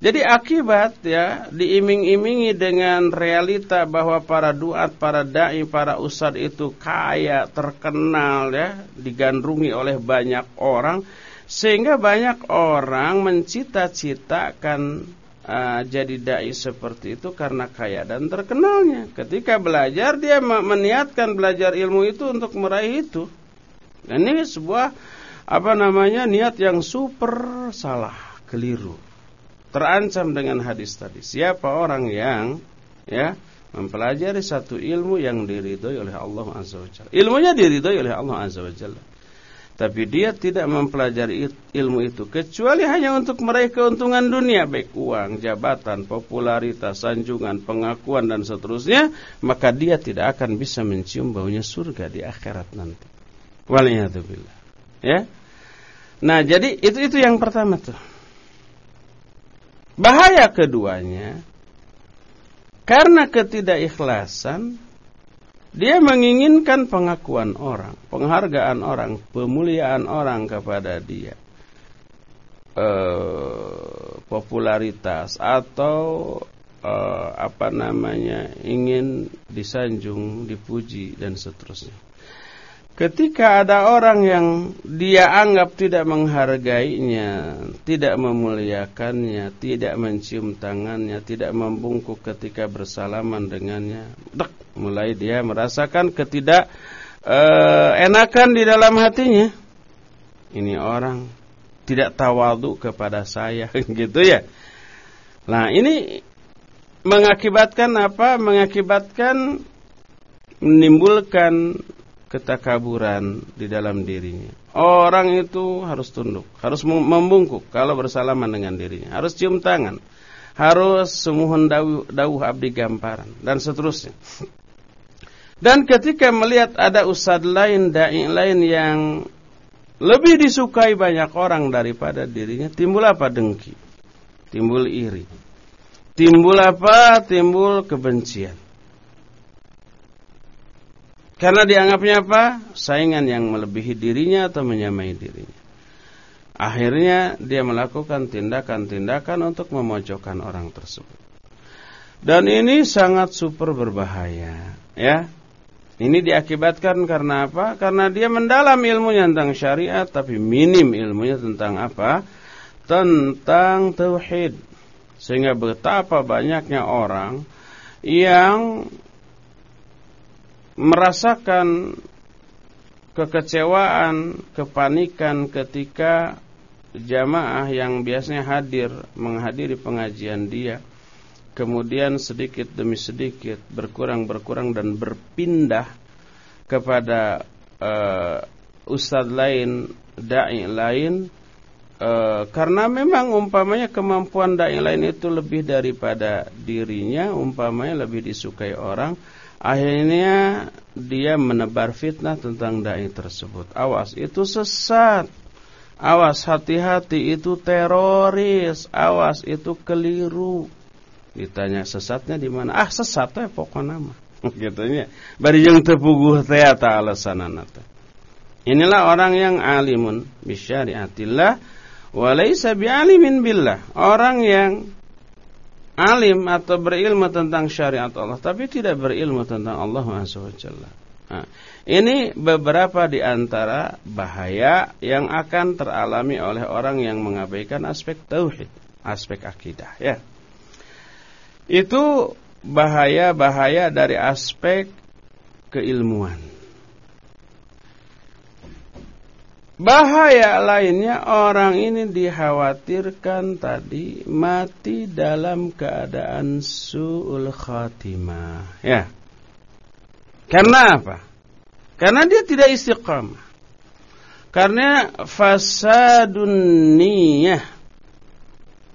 Jadi akibat ya diiming-imingi dengan realita bahwa para duat, para dai, para ustad itu kaya, terkenal ya, digandrungi oleh banyak orang sehingga banyak orang mencita-citakan uh, jadi dai seperti itu karena kaya dan terkenalnya. Ketika belajar dia meniatkan belajar ilmu itu untuk meraih itu. Dan ini sebuah apa namanya niat yang super salah, keliru. Terancam dengan hadis tadi. Siapa orang yang ya mempelajari satu ilmu yang diridhoi oleh Allah Azza wa Jalla. Ilmunya diridhoi oleh Allah Azza wa Jalla. Tapi dia tidak mempelajari ilmu itu kecuali hanya untuk meraih keuntungan dunia baik uang, jabatan, popularitas, sanjungan, pengakuan dan seterusnya, maka dia tidak akan bisa mencium baunya surga di akhirat nanti. Waliyadzubillah. Ya. Nah, jadi itu itu yang pertama tuh. Bahaya keduanya karena ketidakikhlasan dia menginginkan pengakuan orang, penghargaan orang, pemuliaan orang kepada dia. E, popularitas atau uh, apa namanya ingin disanjung, dipuji dan seterusnya. Ketika ada orang yang dia anggap tidak menghargainya, tidak memuliakannya, tidak mencium tangannya, tidak membungkuk ketika bersalaman dengannya, dek, mulai dia merasakan ketidak uh, enakan di dalam hatinya. Ini orang tidak tawadu kepada saya, [laughs] gitu ya. Nah, ini mengakibatkan apa? Mengakibatkan menimbulkan ketakaburan di dalam dirinya. Orang itu harus tunduk, harus membungkuk kalau bersalaman dengan dirinya, harus cium tangan, harus semuhun dawuh, dawuh abdi gamparan dan seterusnya. Dan ketika melihat ada ustad lain, dai lain yang lebih disukai banyak orang daripada dirinya, timbul apa dengki? Timbul iri. Timbul apa? Timbul kebencian. Karena dianggapnya apa? Saingan yang melebihi dirinya atau menyamai dirinya. Akhirnya dia melakukan tindakan-tindakan untuk memojokkan orang tersebut. Dan ini sangat super berbahaya, ya. Ini diakibatkan karena apa? Karena dia mendalam ilmunya tentang syariat tapi minim ilmunya tentang apa? Tentang tauhid. Sehingga betapa banyaknya orang yang merasakan kekecewaan, kepanikan ketika jamaah yang biasanya hadir menghadiri pengajian dia kemudian sedikit demi sedikit berkurang-berkurang dan berpindah kepada uh, ustadz lain, dai lain uh, karena memang umpamanya kemampuan dai lain itu lebih daripada dirinya, umpamanya lebih disukai orang Akhirnya dia menebar fitnah tentang dai tersebut. Awas itu sesat. Awas hati-hati itu teroris. Awas itu keliru. Ditanya sesatnya di mana? Ah sesat ya pokoknya nama. [laughs] Gitunya. Bari yang tepuguh teh ta alasanana Inilah orang yang alimun bisyariatillah wa laisa bi'alimin billah. Orang yang alim atau berilmu tentang syariat Allah tapi tidak berilmu tentang Allah SWT. Nah, ini beberapa di antara bahaya yang akan teralami oleh orang yang mengabaikan aspek tauhid, aspek akidah ya. Itu bahaya-bahaya dari aspek keilmuan. Bahaya lainnya orang ini dikhawatirkan tadi mati dalam keadaan su'ul khatimah. Ya. Karena apa? Karena dia tidak istiqamah. Karena fasadun niyah.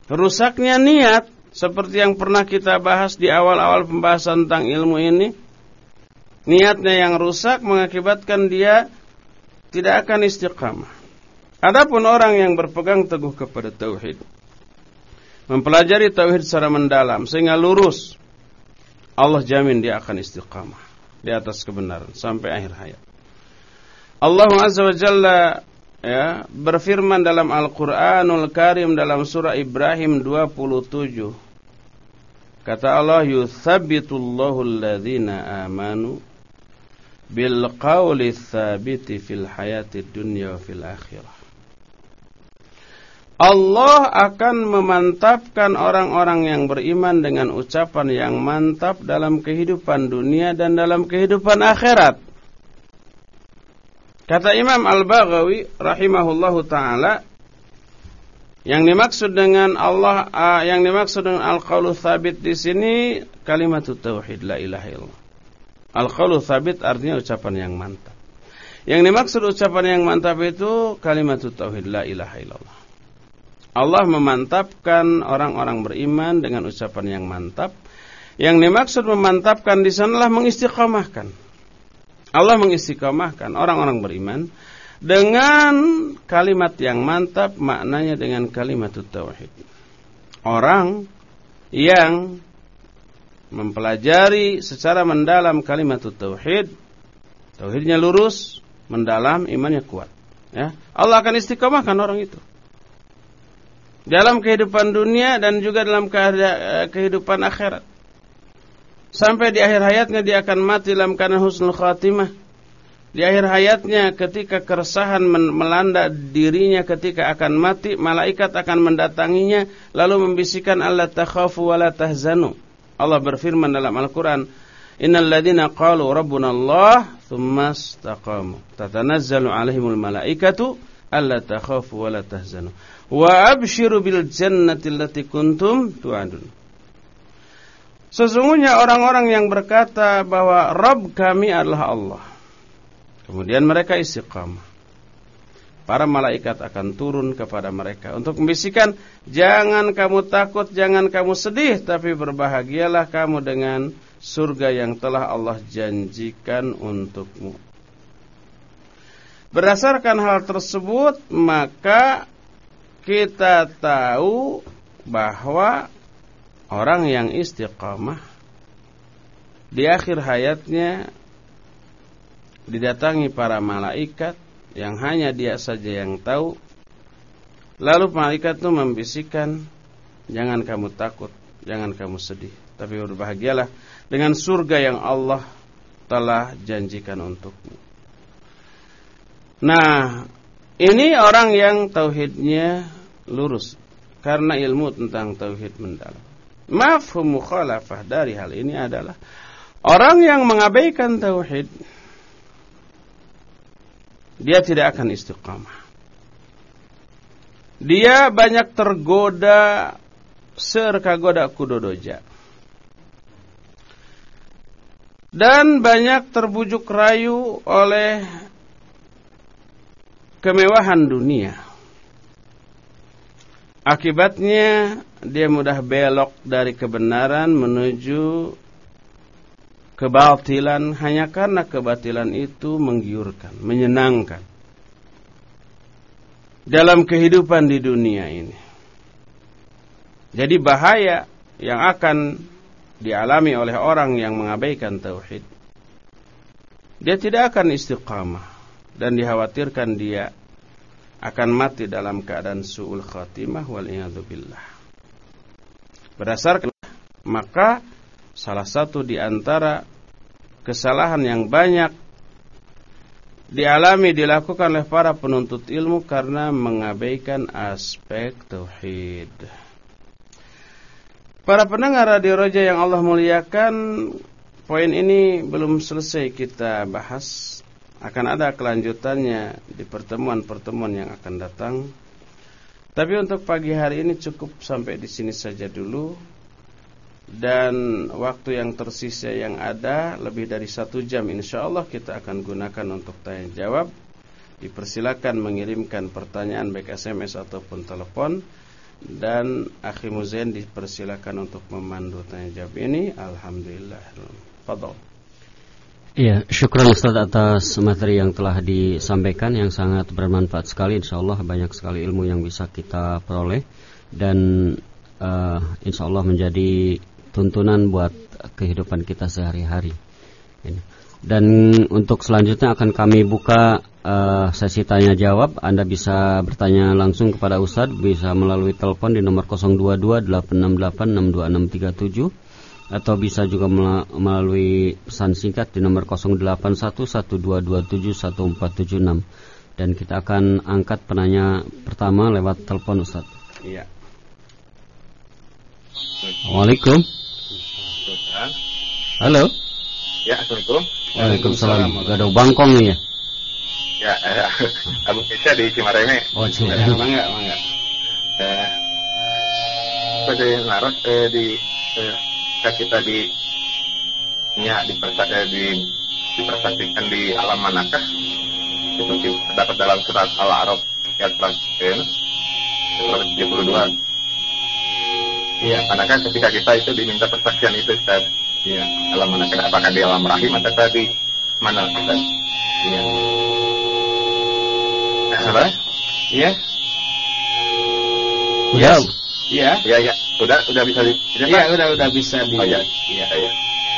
Rusaknya niat. Seperti yang pernah kita bahas di awal-awal pembahasan tentang ilmu ini. Niatnya yang rusak mengakibatkan dia tidak akan istiqamah. Adapun orang yang berpegang teguh kepada tauhid, mempelajari tauhid secara mendalam sehingga lurus, Allah jamin dia akan istiqamah di atas kebenaran sampai akhir hayat. Allah Azza wa Jalla ya, berfirman dalam Al-Qur'anul Karim dalam surah Ibrahim 27. Kata Allah, "Yuthabbitullahu alladhina amanu bil qawli tsabiti fil hayati dunya fil akhirah. Allah akan memantapkan orang-orang yang beriman dengan ucapan yang mantap dalam kehidupan dunia dan dalam kehidupan akhirat. Kata Imam Al-Baghawi rahimahullahu taala yang dimaksud dengan Allah yang dimaksud dengan al-qaulu tsabit di sini kalimat tauhid la ilaha illallah. Al-qaulu sabit artinya ucapan yang mantap. Yang dimaksud ucapan yang mantap itu kalimat tauhid la ilaha illallah. Allah memantapkan orang-orang beriman dengan ucapan yang mantap. Yang dimaksud memantapkan di sanalah mengistiqamahkan. Allah mengistiqamahkan orang-orang beriman dengan kalimat yang mantap maknanya dengan kalimat tauhid. Orang yang mempelajari secara mendalam kalimat tauhid, tauhidnya lurus, mendalam, imannya kuat. Ya, Allah akan istiqomahkan orang itu. dalam kehidupan dunia dan juga dalam eh, kehidupan akhirat. Sampai di akhir hayatnya dia akan mati dalam keadaan husnul khatimah. Di akhir hayatnya ketika keresahan melanda dirinya ketika akan mati, malaikat akan mendatanginya lalu membisikkan Allah takhafu wa la tahzanu. Allah berfirman dalam Al-Qur'an, "Innal ladzina qalu rabbuna Allah tsumma istaqamu, tatanazzalu 'alaihimul malaikatu alla takhafu wa la tahzanu." Wa abshiru bil jannati allati kuntum tu'adun. Sesungguhnya orang-orang yang berkata bahwa Rabb kami adalah Allah. Kemudian mereka istiqamah. Para malaikat akan turun kepada mereka untuk membisikkan, jangan kamu takut, jangan kamu sedih, tapi berbahagialah kamu dengan surga yang telah Allah janjikan untukmu. Berdasarkan hal tersebut, maka kita tahu bahwa orang yang istiqamah di akhir hayatnya didatangi para malaikat yang hanya dia saja yang tahu. Lalu malaikat itu membisikkan, jangan kamu takut, jangan kamu sedih, tapi berbahagialah dengan surga yang Allah telah janjikan untukmu. Nah, ini orang yang tauhidnya lurus karena ilmu tentang tauhid mendalam. Mafhum mukhalafah dari hal ini adalah orang yang mengabaikan tauhid dia tidak akan istiqamah. Dia banyak tergoda serkagoda kudodoja. Dan banyak terbujuk rayu oleh kemewahan dunia. Akibatnya dia mudah belok dari kebenaran menuju kebatilan hanya karena kebatilan itu menggiurkan, menyenangkan dalam kehidupan di dunia ini. Jadi bahaya yang akan dialami oleh orang yang mengabaikan tauhid. Dia tidak akan istiqamah dan dikhawatirkan dia akan mati dalam keadaan su'ul khatimah wal billah. Berdasarkan maka salah satu di antara kesalahan yang banyak dialami dilakukan oleh para penuntut ilmu karena mengabaikan aspek tauhid. Para pendengar radio Roja yang Allah muliakan, poin ini belum selesai kita bahas akan ada kelanjutannya di pertemuan-pertemuan yang akan datang. Tapi untuk pagi hari ini cukup sampai di sini saja dulu. Dan waktu yang tersisa yang ada lebih dari satu jam insya Allah kita akan gunakan untuk tanya jawab. Dipersilakan mengirimkan pertanyaan baik SMS ataupun telepon. Dan Akhi Muzain dipersilakan untuk memandu tanya jawab ini. Alhamdulillah. Fadol. Iya, syukur Ustaz atas materi yang telah disampaikan yang sangat bermanfaat sekali. Insya Allah banyak sekali ilmu yang bisa kita peroleh dan uh, insya Allah menjadi tuntunan buat kehidupan kita sehari-hari. Dan untuk selanjutnya akan kami buka uh, sesi tanya jawab. Anda bisa bertanya langsung kepada Ustadz bisa melalui telepon di nomor 022 868 62637 atau bisa juga melalui pesan singkat di nomor 0811227146 dan kita akan angkat penanya pertama lewat telepon Ustaz. Iya. Assalamualaikum. Halo. Ya, Assalamualaikum. Waalaikumsalam. Gado Bangkong nih ya. Ya, ya. [laughs] Abu Kisah di Cimareme. Oh, Cimareme. Mangga, mangga. Eh, pada Laros eh, di eh, kita di ya dipersaksikan di dipersaksikan di alam manakah itu terdapat dalam surat Al-A'raf ayat 172 Iya, manakah ketika kita itu diminta persaksian itu Ustaz? Iya, alam manakah apakah di alam rahim atau tadi mana Ustaz? Iya. Salah? Iya. Iya. Iya. Iya, iya. Udah, udah bisa di. Iya, udah, udah bisa di. Oh, iya. Iya, iya.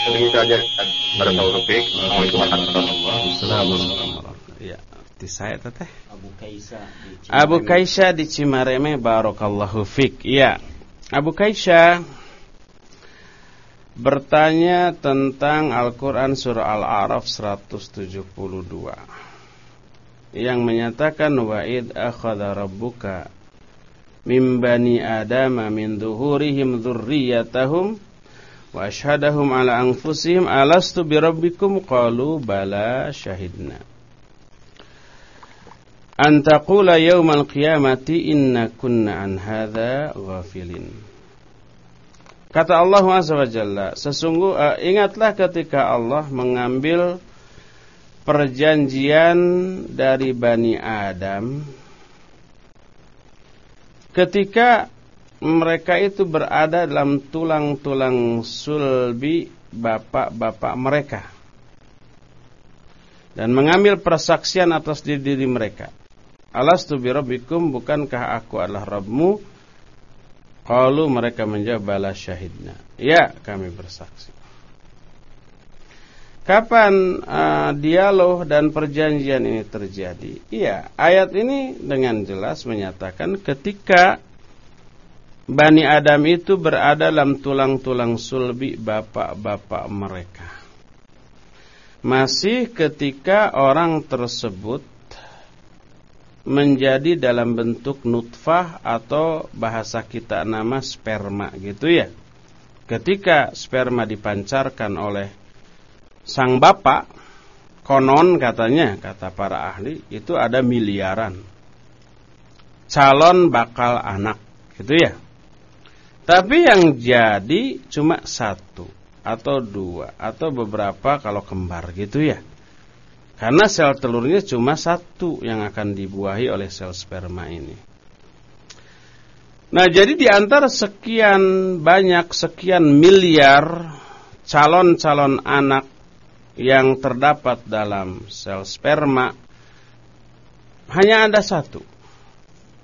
Begitu aja. Assalamualaikum warahmatullahi wabarakatuh. Iya. Di saya teteh. Abu Kaisa di Cimareme. Abu Kaisha di Cimareme barakallahu fik. Iya. Abu Kaisha bertanya tentang Al-Qur'an surah Al-A'raf 172 yang menyatakan wa'id akhadha rabbuka min bani adama min duhurihim dzurriyyatahum wa ashhadahum ala anfusihim alastu birabbikum qalu bala syahidna an taqula yaumal qiyamati inna kunna an hadza ghafilin. Kata Allah Azza wa Jalla, sesungguh uh, ingatlah ketika Allah mengambil perjanjian dari Bani Adam. Ketika mereka itu berada dalam tulang-tulang sulbi bapak-bapak mereka. Dan mengambil persaksian atas diri, diri mereka. Alastu birabbikum bukankah aku adalah Rabbmu? Kalau mereka menjawab bala syahidna. Ya, kami bersaksi. Kapan uh, dialog dan perjanjian ini terjadi? Iya, ayat ini dengan jelas menyatakan ketika Bani Adam itu berada dalam tulang-tulang sulbi bapak-bapak mereka. Masih ketika orang tersebut menjadi dalam bentuk nutfah atau bahasa kita nama sperma gitu ya. Ketika sperma dipancarkan oleh sang bapak, konon katanya, kata para ahli, itu ada miliaran calon bakal anak gitu ya. Tapi yang jadi cuma satu atau dua atau beberapa kalau kembar gitu ya. Karena sel telurnya cuma satu yang akan dibuahi oleh sel sperma ini. Nah, jadi di antara sekian banyak, sekian miliar calon-calon anak yang terdapat dalam sel sperma, hanya ada satu.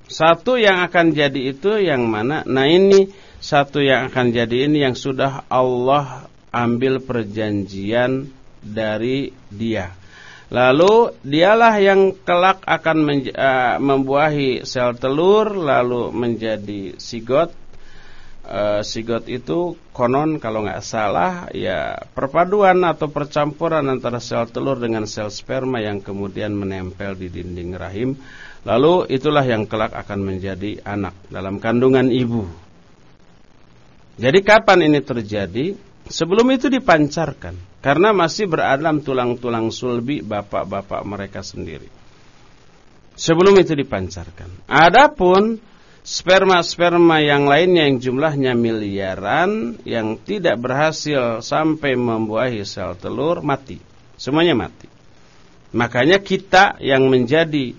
Satu yang akan jadi itu yang mana? Nah ini satu yang akan jadi ini yang sudah Allah ambil perjanjian dari dia Lalu dialah yang kelak akan uh, membuahi sel telur lalu menjadi sigot. Uh, sigot itu konon kalau nggak salah ya perpaduan atau percampuran antara sel telur dengan sel sperma yang kemudian menempel di dinding rahim. Lalu itulah yang kelak akan menjadi anak dalam kandungan ibu. Jadi kapan ini terjadi? Sebelum itu dipancarkan. Karena masih berada dalam tulang-tulang sulbi bapak-bapak mereka sendiri. Sebelum itu dipancarkan. Adapun sperma-sperma yang lainnya yang jumlahnya miliaran yang tidak berhasil sampai membuahi sel telur mati. Semuanya mati. Makanya kita yang menjadi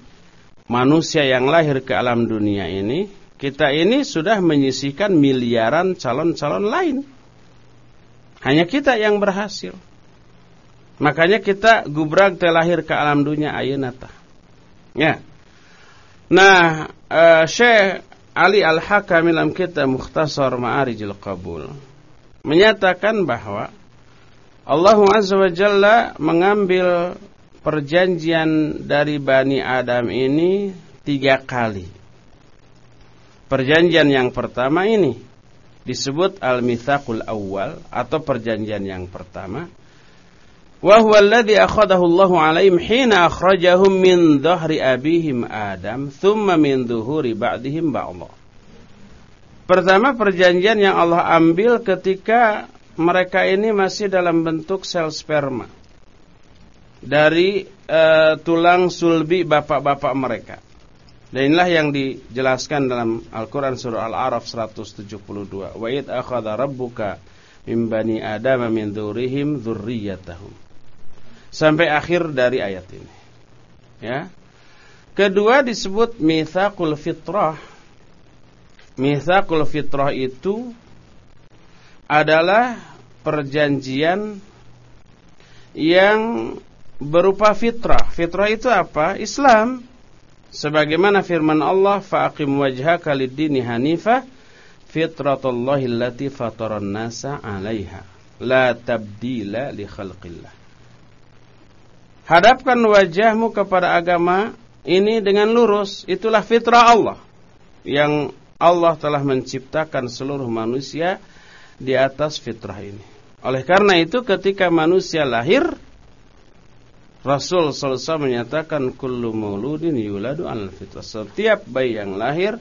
manusia yang lahir ke alam dunia ini, kita ini sudah menyisihkan miliaran calon-calon lain. Hanya kita yang berhasil. Makanya kita gubrag terlahir ke alam dunia ayunata. Ya. Nah, uh, Syekh Ali Al-Hakam dalam kitab Mukhtasar Ma'arijil Qabul menyatakan bahwa Allah Azza wa Jalla mengambil perjanjian dari Bani Adam ini tiga kali. Perjanjian yang pertama ini disebut Al-Mithaqul Awal atau perjanjian yang pertama wa huwa alladhi akhadahu Allahu alaihim hina akhrajahum min dhahri abihim Adam thumma min dhuhuri ba'dihim. Pertama perjanjian yang Allah ambil ketika mereka ini masih dalam bentuk sel sperma dari uh, tulang sulbi bapak-bapak mereka. Dan inilah yang dijelaskan dalam Al-Quran surah Al-Araf 172. Wa id akhadha rabbuka min bani adama min dhurihim dhurriyyatahum sampai akhir dari ayat ini. Ya. Kedua disebut mitsaqul fitrah. Mitsaqul fitrah itu adalah perjanjian yang berupa fitrah. Fitrah itu apa? Islam. Sebagaimana firman Allah, "Faqim wajhaka lid-dini hanifah fitratallahi allati fataran nasa 'alaiha la tabdila li khalqillah." Hadapkan wajahmu kepada agama ini dengan lurus. Itulah fitrah Allah yang Allah telah menciptakan seluruh manusia di atas fitrah ini. Oleh karena itu ketika manusia lahir Rasul SAW menyatakan kullu yuladu al fitrah. Setiap bayi yang lahir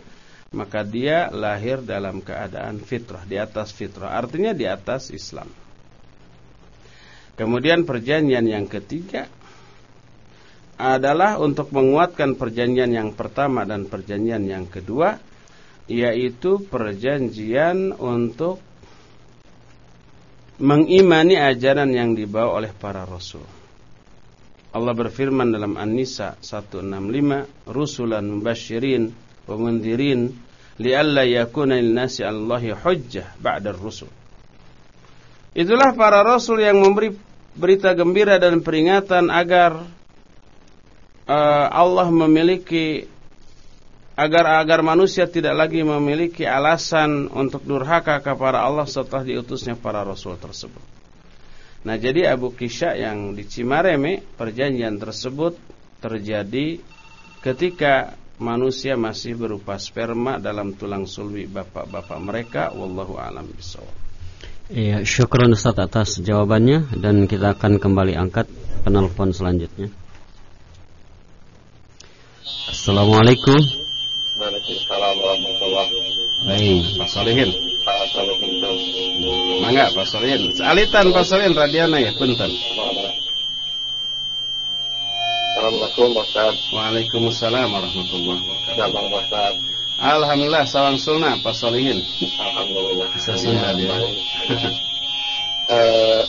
maka dia lahir dalam keadaan fitrah, di atas fitrah. Artinya di atas Islam. Kemudian perjanjian yang ketiga adalah untuk menguatkan perjanjian yang pertama dan perjanjian yang kedua yaitu perjanjian untuk mengimani ajaran yang dibawa oleh para rasul. Allah berfirman dalam An-Nisa 165, "Rusulan mubasysyirin wa mundzirin li'alla yakuna lin-nasi 'alallahi hujjah ba'da ar-rusul." Itulah para rasul yang memberi berita gembira dan peringatan agar uh, Allah memiliki agar agar manusia tidak lagi memiliki alasan untuk durhaka kepada Allah setelah diutusnya para rasul tersebut. Nah, jadi Abu Kisha yang di Cimareme perjanjian tersebut terjadi ketika manusia masih berupa sperma dalam tulang sulbi bapak-bapak mereka wallahu alam bisawab. Iya, syukur Ustaz atas jawabannya dan kita akan kembali angkat penelpon selanjutnya. Assalamualaikum. Waalaikumsalam warahmatullahi Baik, Pak Solihin. Pak Solihin. Mangga Pak Solihin. Alitan Pak Solihin radiana ya, punten. Assalamualaikum Ustaz. Waalaikumsalam warahmatullahi wabarakatuh. Ustaz. Alhamdulillah sawang sulna Pak Solihin. Alhamdulillah. Bisa Sunda dia. Eh,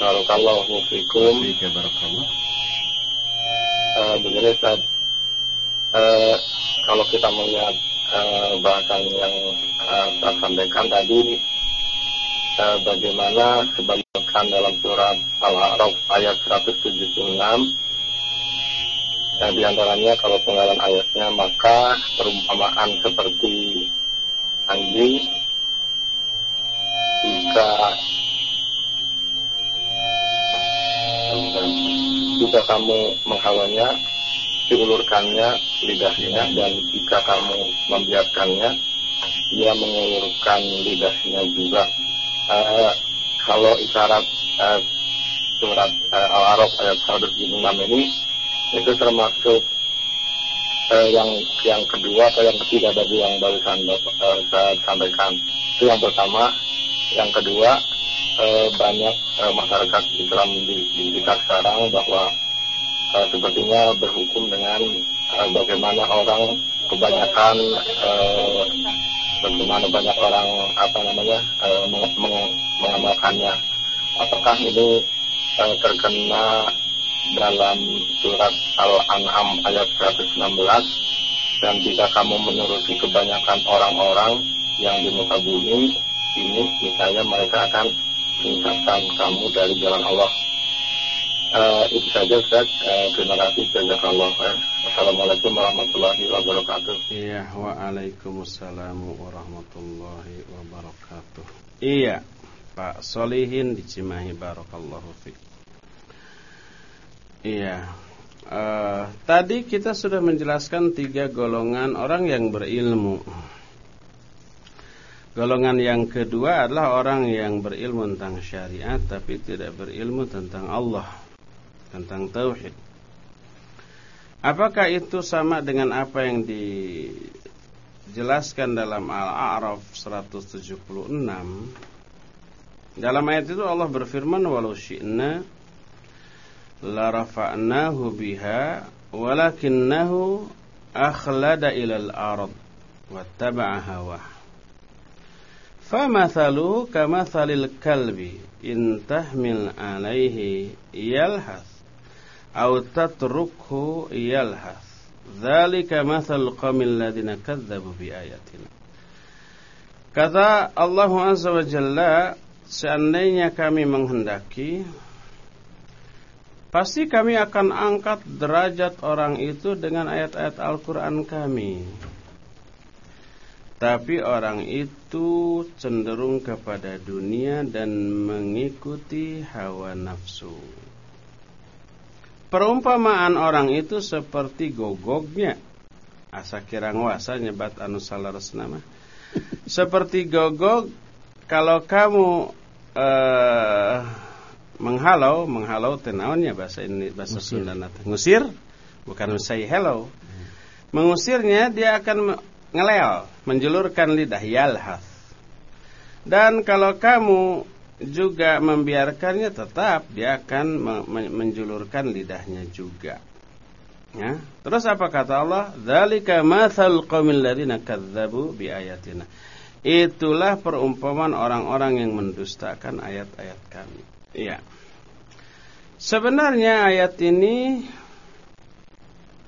Barakallahu fikum. Fika barakallah. Eh, begini Ustaz. Eh, kalau kita melihat eh, bahasan yang eh, saya sampaikan tadi eh, bagaimana sebagaimana dalam surat Al-A'raf ayat 176 Nah, di antaranya kalau penggalan ayatnya maka perumpamaan seperti anjing jika jika kamu menghawanya diulurkannya lidahnya dan jika kamu membiarkannya dia mengulurkan lidahnya juga. Eh, kalau isyarat eh, surat eh, Al-Araf ayat 106 ini itu termasuk eh, yang yang kedua atau yang ketiga dari yang barusan eh, saya sampaikan. Itu yang pertama. Yang kedua eh, banyak eh, masyarakat Islam di, di sekarang bahwa eh, sepertinya berhukum dengan eh, bagaimana orang kebanyakan eh, bagaimana banyak orang apa namanya eh, meng- meng- mengamalkannya. Apakah ini eh, terkena dalam surat Al-An'am ayat 116 dan jika kamu menuruti kebanyakan orang-orang yang di muka bumi ini misalnya mereka akan meningkatkan kamu dari jalan Allah Eh, itu saja Ustaz Eh, terima kasih jazakallah khair. Assalamualaikum warahmatullahi wabarakatuh Iya, waalaikumsalam warahmatullahi wabarakatuh. Iya, Pak Solihin di Cimahi barakallahu fiik. Iya. eh, tadi kita sudah menjelaskan tiga golongan orang yang berilmu. Golongan yang kedua adalah orang yang berilmu tentang syariat tapi tidak berilmu tentang Allah, tentang tauhid. Apakah itu sama dengan apa yang dijelaskan dalam Al-A'raf 176? Dalam ayat itu Allah berfirman walau syi'na la rafa'nahu biha walakinnahu akhlada ilal ard wattaba'a hawah. Famathaluhu kamathalil kalbi in tahmil alaihi au tatrukhu yalhas. Zalika mathal qamil ladina kadzdzabu bi ayatina. Kata Allah azza wa jalla seandainya kami menghendaki pasti kami akan angkat derajat orang itu dengan ayat-ayat Al-Qur'an kami. Tapi orang itu cenderung kepada dunia dan mengikuti hawa nafsu perumpamaan orang itu seperti gogognya asa kirang wasa nyebat anu salares nama [laughs] seperti gogog kalau kamu uh, menghalau menghalau tenaonnya bahasa ini bahasa Sunda nata ngusir? Bukan say hello. Mengusirnya dia akan ngelel menjulurkan lidah yalhath dan kalau kamu juga membiarkannya tetap dia akan menjulurkan lidahnya juga. Ya. Terus apa kata Allah? Dzalika matsal qaumil ladzina kadzdzabu biayatina. Itulah perumpamaan orang-orang yang mendustakan ayat-ayat kami. Iya. Sebenarnya ayat ini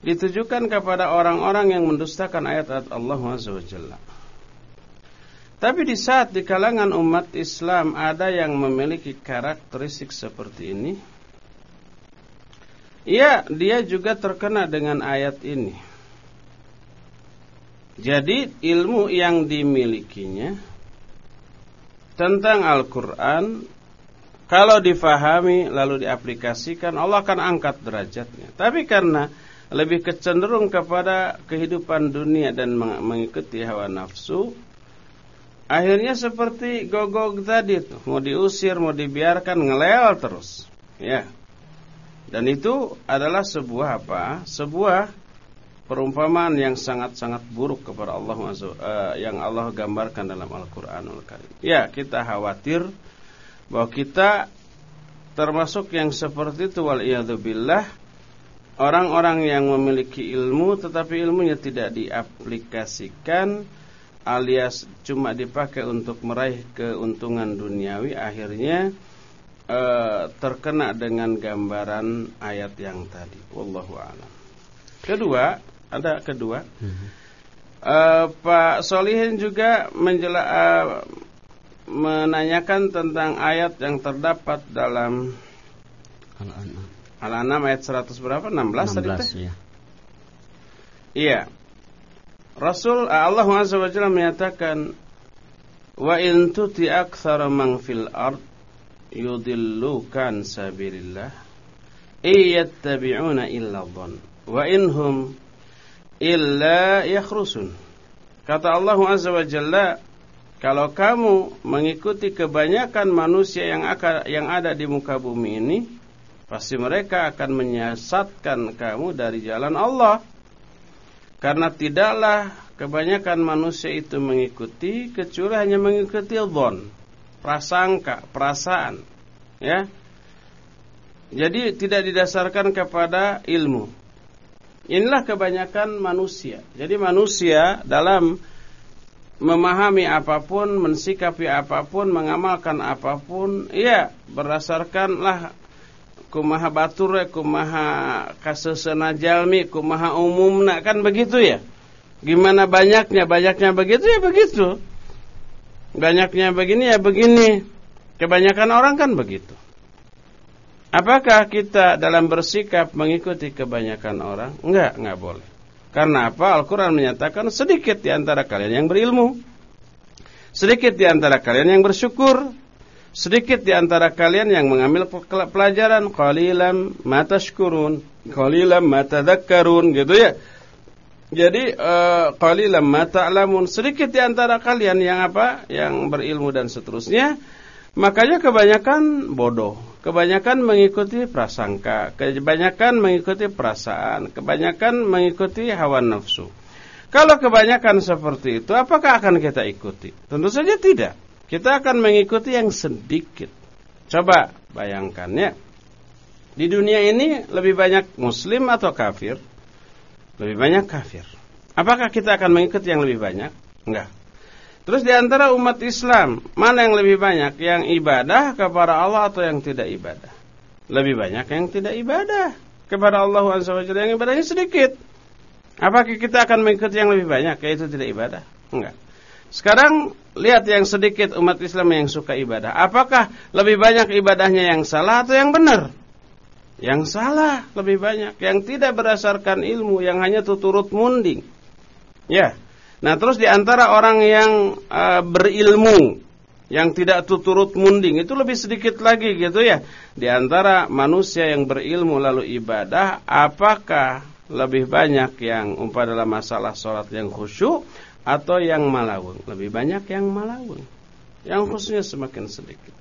ditujukan kepada orang-orang yang mendustakan ayat-ayat Allah Subhanahu tapi di saat di kalangan umat Islam ada yang memiliki karakteristik seperti ini, ya dia juga terkena dengan ayat ini. Jadi ilmu yang dimilikinya tentang Al-Quran kalau difahami lalu diaplikasikan Allah akan angkat derajatnya. Tapi karena lebih kecenderung kepada kehidupan dunia dan mengikuti hawa nafsu, Akhirnya seperti gogog tadi tuh, mau diusir, mau dibiarkan ngelewat terus. Ya. Dan itu adalah sebuah apa? Sebuah perumpamaan yang sangat-sangat buruk kepada Allah uh, yang Allah gambarkan dalam Al-Qur'anul Karim. Ya, kita khawatir bahwa kita termasuk yang seperti itu wal billah orang-orang yang memiliki ilmu tetapi ilmunya tidak diaplikasikan alias cuma dipakai untuk meraih keuntungan duniawi akhirnya e, terkena dengan gambaran ayat yang tadi wallahu alam. Kedua, ada kedua. e, Pak Solihin juga menjela, e, menanyakan tentang ayat yang terdapat dalam Al-An'am ayat 100 berapa? 16, 16 tadi ya. Iya. Rasul Allah SWT menyatakan wa in tuti aktsara man fil ard yudillukan sabilillah iyattabi'una illa dhann wa inhum illa yakhrusun. Kata Allah Azza wa Jalla kalau kamu mengikuti kebanyakan manusia yang akan, yang ada di muka bumi ini pasti mereka akan menyesatkan kamu dari jalan Allah karena tidaklah kebanyakan manusia itu mengikuti kecuali hanya mengikuti dhon, prasangka, perasaan, ya. Jadi tidak didasarkan kepada ilmu. Inilah kebanyakan manusia. Jadi manusia dalam memahami apa pun, mensikapi apa pun, mengamalkan apa pun, ya berdasarkanlah kumaha batur kumaha kasesena jalmi kumaha umumna kan begitu ya? Gimana banyaknya banyaknya begitu ya begitu. Banyaknya begini ya begini. Kebanyakan orang kan begitu. Apakah kita dalam bersikap mengikuti kebanyakan orang? Enggak enggak boleh. Karena apa? Al-Quran menyatakan sedikit di antara kalian yang berilmu. Sedikit di antara kalian yang bersyukur Sedikit di antara kalian yang mengambil pelajaran qalilan matashkurun, qalilan matadzakkarun gitu ya. Jadi uh, qalilan mata'lamun, sedikit di antara kalian yang apa? Yang berilmu dan seterusnya. Makanya kebanyakan bodoh, kebanyakan mengikuti prasangka, kebanyakan mengikuti perasaan, kebanyakan mengikuti hawa nafsu. Kalau kebanyakan seperti itu, apakah akan kita ikuti? Tentu saja tidak. Kita akan mengikuti yang sedikit. Coba bayangkan ya. Di dunia ini lebih banyak muslim atau kafir? Lebih banyak kafir. Apakah kita akan mengikuti yang lebih banyak? Enggak. Terus di antara umat Islam, mana yang lebih banyak? Yang ibadah kepada Allah atau yang tidak ibadah? Lebih banyak yang tidak ibadah kepada Allah SWT yang ibadahnya sedikit. Apakah kita akan mengikuti yang lebih banyak yaitu tidak ibadah? Enggak. Sekarang lihat yang sedikit umat Islam yang suka ibadah. Apakah lebih banyak ibadahnya yang salah atau yang benar? Yang salah lebih banyak, yang tidak berdasarkan ilmu, yang hanya tuturut munding. Ya. Nah, terus di antara orang yang uh, berilmu, Yang tidak tuturut munding itu lebih sedikit lagi gitu ya. Di antara manusia yang berilmu lalu ibadah, apakah lebih banyak yang umpah dalam masalah sholat yang khusyuk atau yang malawung? Lebih banyak yang malawung. Yang khusyuknya semakin sedikit.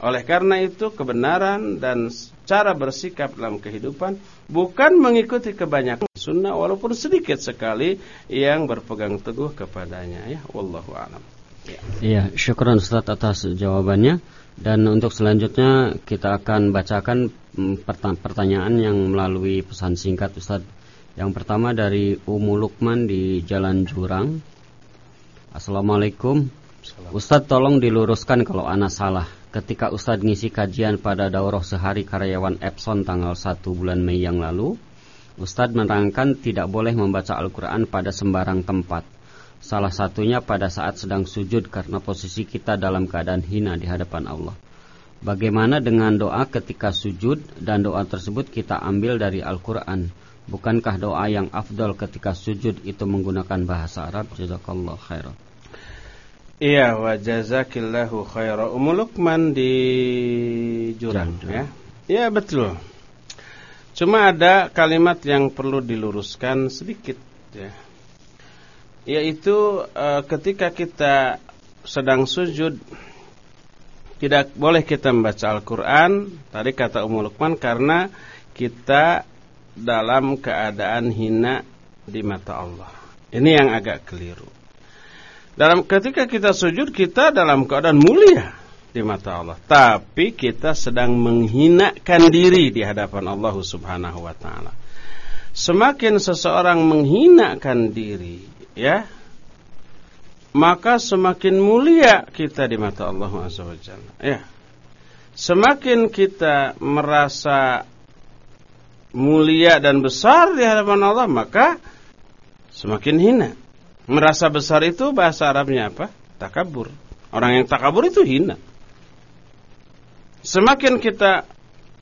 Oleh karena itu kebenaran dan cara bersikap dalam kehidupan bukan mengikuti kebanyakan sunnah walaupun sedikit sekali yang berpegang teguh kepadanya ya wallahu a'lam. Ya. Iya, syukran Ustaz atas jawabannya dan untuk selanjutnya kita akan bacakan mm, pertanyaan yang melalui pesan singkat Ustaz. Yang pertama dari Umu Lukman di Jalan Jurang. Assalamualaikum. Ustadz tolong diluruskan kalau anak salah ketika Ustadz ngisi kajian pada daurah sehari karyawan Epson tanggal 1 bulan Mei yang lalu, Ustadz menerangkan tidak boleh membaca Al-Quran pada sembarang tempat. Salah satunya pada saat sedang sujud karena posisi kita dalam keadaan hina di hadapan Allah. Bagaimana dengan doa ketika sujud dan doa tersebut kita ambil dari Al-Quran? Bukankah doa yang afdol ketika sujud itu menggunakan bahasa Arab? Jazakallah khairan. Iya, wa jazakillahu khaira. Ummu Luqman di Jurang ya. Iya, betul. Cuma ada kalimat yang perlu diluruskan sedikit ya. Yaitu e, ketika kita sedang sujud tidak boleh kita membaca Al-Qur'an, tadi kata Ummu Luqman karena kita dalam keadaan hina di mata Allah. Ini yang agak keliru. Dalam ketika kita sujud kita dalam keadaan mulia di mata Allah, tapi kita sedang menghinakan diri di hadapan Allah Subhanahu wa taala. Semakin seseorang menghinakan diri, ya, maka semakin mulia kita di mata Allah Azza wa Jalla. Ya. Semakin kita merasa mulia dan besar di hadapan Allah, maka semakin hina. Merasa besar itu bahasa Arabnya apa? Takabur. Orang yang takabur itu hina. Semakin kita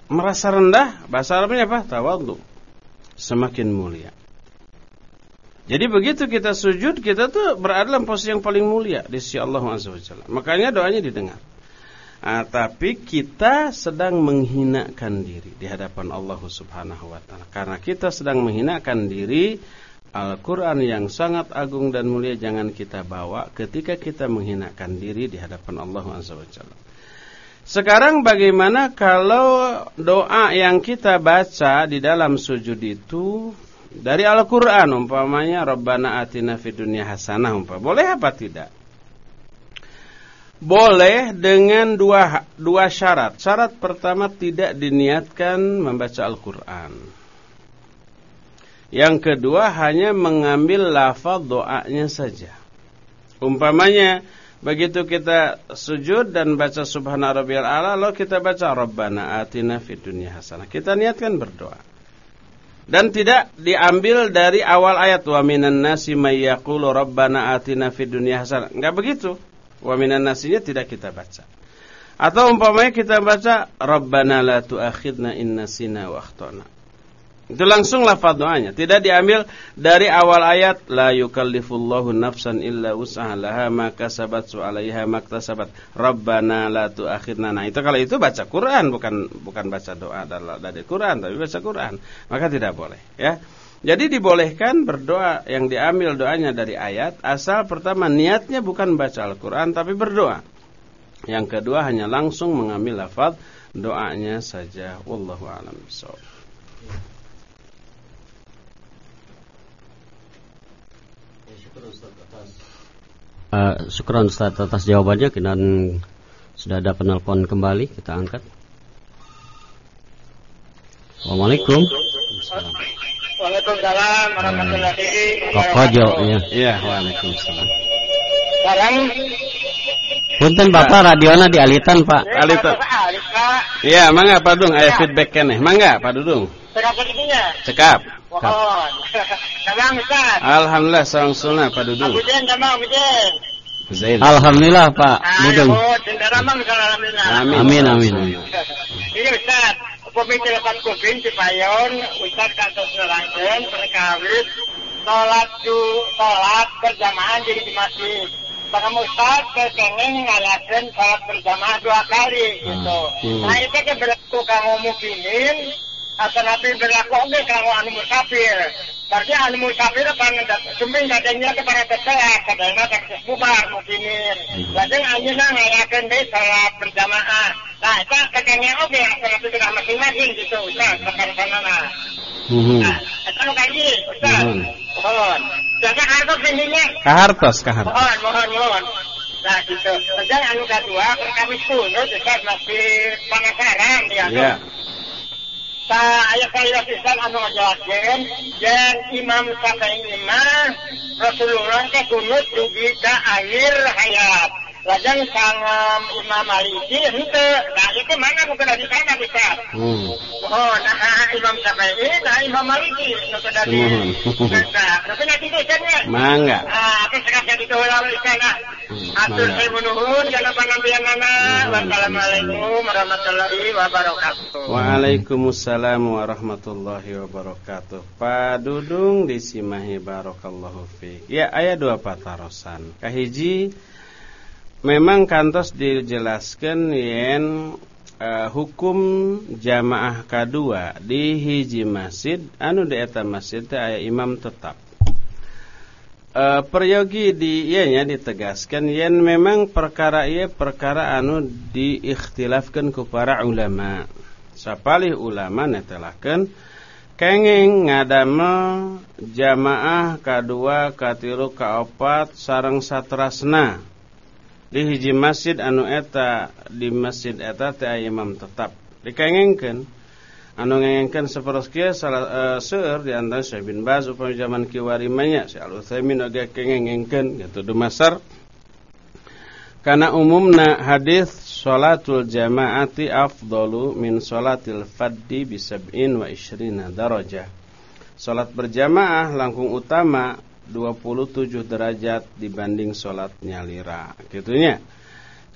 merasa rendah, bahasa Arabnya apa? Tawadhu. Semakin mulia. Jadi begitu kita sujud, kita tuh berada dalam posisi yang paling mulia di sisi Allah SWT. Makanya doanya didengar. Nah, tapi kita sedang menghinakan diri di hadapan Allah Subhanahu wa taala. Karena kita sedang menghinakan diri, Al-Quran yang sangat agung dan mulia jangan kita bawa ketika kita menghinakan diri di hadapan Allah SWT. Sekarang bagaimana kalau doa yang kita baca di dalam sujud itu dari Al-Quran umpamanya Rabbana atina fid dunya hasanah umpamanya. Boleh apa tidak? Boleh dengan dua, dua syarat. Syarat pertama tidak diniatkan membaca Al-Quran. Yang kedua hanya mengambil lafaz doanya saja. Umpamanya begitu kita sujud dan baca subhana rabbiyal ala lalu kita baca rabbana atina fid dunya hasanah. Kita niatkan berdoa. Dan tidak diambil dari awal ayat wa minan nasi may yaqulu rabbana atina fid dunya hasanah. Enggak begitu. Wa minan nasinya tidak kita baca. Atau umpamanya kita baca rabbana la tu'akhidna in nasina wa akhtana. Itu langsung lafaz doanya, tidak diambil dari awal ayat la yukallifullahu nafsan illa wus'aha laha ma kasabat wa 'alaiha maktasabat. Rabbana la tu'akhidna. Nah, itu kalau itu baca Quran bukan bukan baca doa dari Quran tapi baca Quran. Maka tidak boleh, ya. Jadi dibolehkan berdoa yang diambil doanya dari ayat asal pertama niatnya bukan baca Al-Qur'an tapi berdoa. Yang kedua hanya langsung mengambil lafaz doanya saja. Wallahu a'lam bishawab. Uh, syukron Ustaz atas jawabannya dan sudah ada penelpon kembali kita angkat. Assalamualaikum. Waalaikumsalam warahmatullahi wabarakatuh. Ya. Iya, waalaikumsalam. Sekarang Punten Bapak radiona dialitan Pak. Alitan. Iya, mangga Pak Dudung aya feedback keneh. Mangga Pak Dudung. Cekap ininya. Cekap. Mohon. Kabang Ustaz. Alhamdulillah sareng sunnah Pak Dudung. Abujen kabang abujen. Zain. Alhamdulillah Pak Dudung. Amin. Amin amin. amin. Ini Ustaz, komite lepas kuping di Payon, Ustaz kantor nerangkeun perkawis salat ju salat berjamaah jadi di masjid. Bang Ustaz kekengeng ngalasin salat berjamaah dua kali gitu. Hmm. Nah itu kan berlaku kamu mukinin atau nabi berlaku oke kamu anu musafir. Berarti anu musafir pan sumbing kadangnya kepada tetelah kadangnya tak bubar mukinin. Lajeng anjeuna ngalasin deh salat berjamaah. Nah itu kekengeng oke atau nabi sudah masing-masing gitu Ustaz. Sekarang sana nah. Mhm. Nah, itu anu kaji Ustaz. Mohon. Jaga harus tingginya. Kahartos, kahartos. Mohon, mohon, mohon. Nah, gitu. Sedang anu kedua, kami kuno, Ustaz masih penasaran ya. Ya. Sa Islam dan Imam Imah Rasulullah ke gunut juga akhir hayat. Lajang sang Imam Maliki henteu. Nah, itu mana bukan di sana Ustaz? Hmm. Oh, nah Imam Syafi'i, nah Imam Maliki, nu kada di. Mohon. Nah, tapi nanti itu cenah. Mangga. Ah, apa sekarang jadi dolar di sana. Atur mangga. saya menuhun jana panampianana. Mohon. Wassalamualaikum warahmatullahi wabarakatuh. Waalaikumsalam warahmatullahi wabarakatuh. Pak Dudung disimahi barakallahu fiik. Ya, aya dua patarosan. Kahiji memang kantos dijelaskan yen eh, hukum jamaah kedua di hiji masjid anu di eta masjid teh aya imam tetap. Eh, peryogi di ieu nya ditegaskan yen memang perkara ieu perkara anu diikhtilafkeun ku para ulama. Sapalih ulama netelakeun kenging ngadamel jamaah kadua katilu kaopat sareng satrasna di hiji masjid anu eta di masjid eta teh imam tetap. Dikengengkeun anu ngengengkeun saperoskeun salah uh, seueur di antara Syekh bin Baz upami zaman kiwari manya Syekh Al Utsaimin oge kengengengkeun gitu dumasar karena umumna hadis salatul jamaati afdalu min salatil faddi bi sab'in wa ishrina darajah. Salat berjamaah langkung utama 27 derajat dibanding salat nyalira gitunya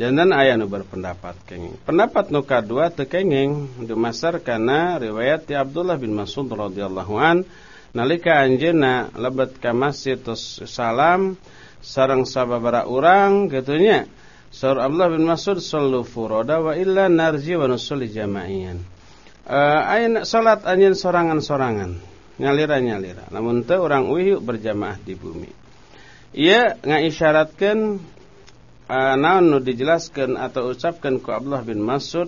jantan aya nu berpendapat kenging. Pendapat nu kadua teu kenging dumasar kana riwayat ti Abdullah bin Mas'ud radhiyallahu an nalika anjeunna lebet ka masjid tos salam sareng sababara urang gitunya Saur Abdullah bin Mas'ud sallu furoda wa illa narji wa nusalli jama'iyan uh, aya salat anjeun sorangan-sorangan nyalira-nyalira. Namun teu orang uyuk berjamaah di bumi. Ia ngaisyaratkeun uh, naon nu dijelaskeun atau ucapkeun ku Abdullah bin Mas'ud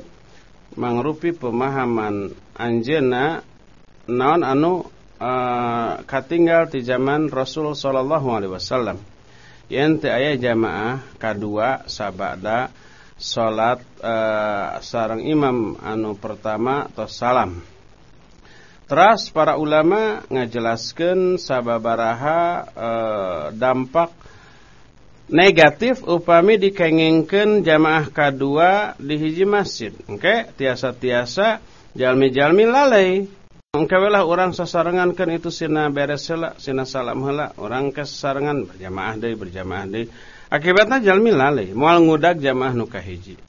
mangrupi pemahaman anjeuna naon anu uh, katinggal di zaman Rasul sallallahu alaihi wasallam. Yen teu aya jamaah kadua sabada salat uh, sareng imam anu pertama atau salam. Teras para ulama ngajelaskeun sababaraha e, dampak negatif upami dikengengkeun jamaah kadua di hiji masjid. Engke tiasa-tiasa jalmi-jalmi lalai. Engke lah orang sasarengankeun itu sina beres heula, sina salam heula, orang kesarengan berjamaah deui berjamaah deui. Akibatna jalmi lalai, moal ngudag jamaah nu kahiji.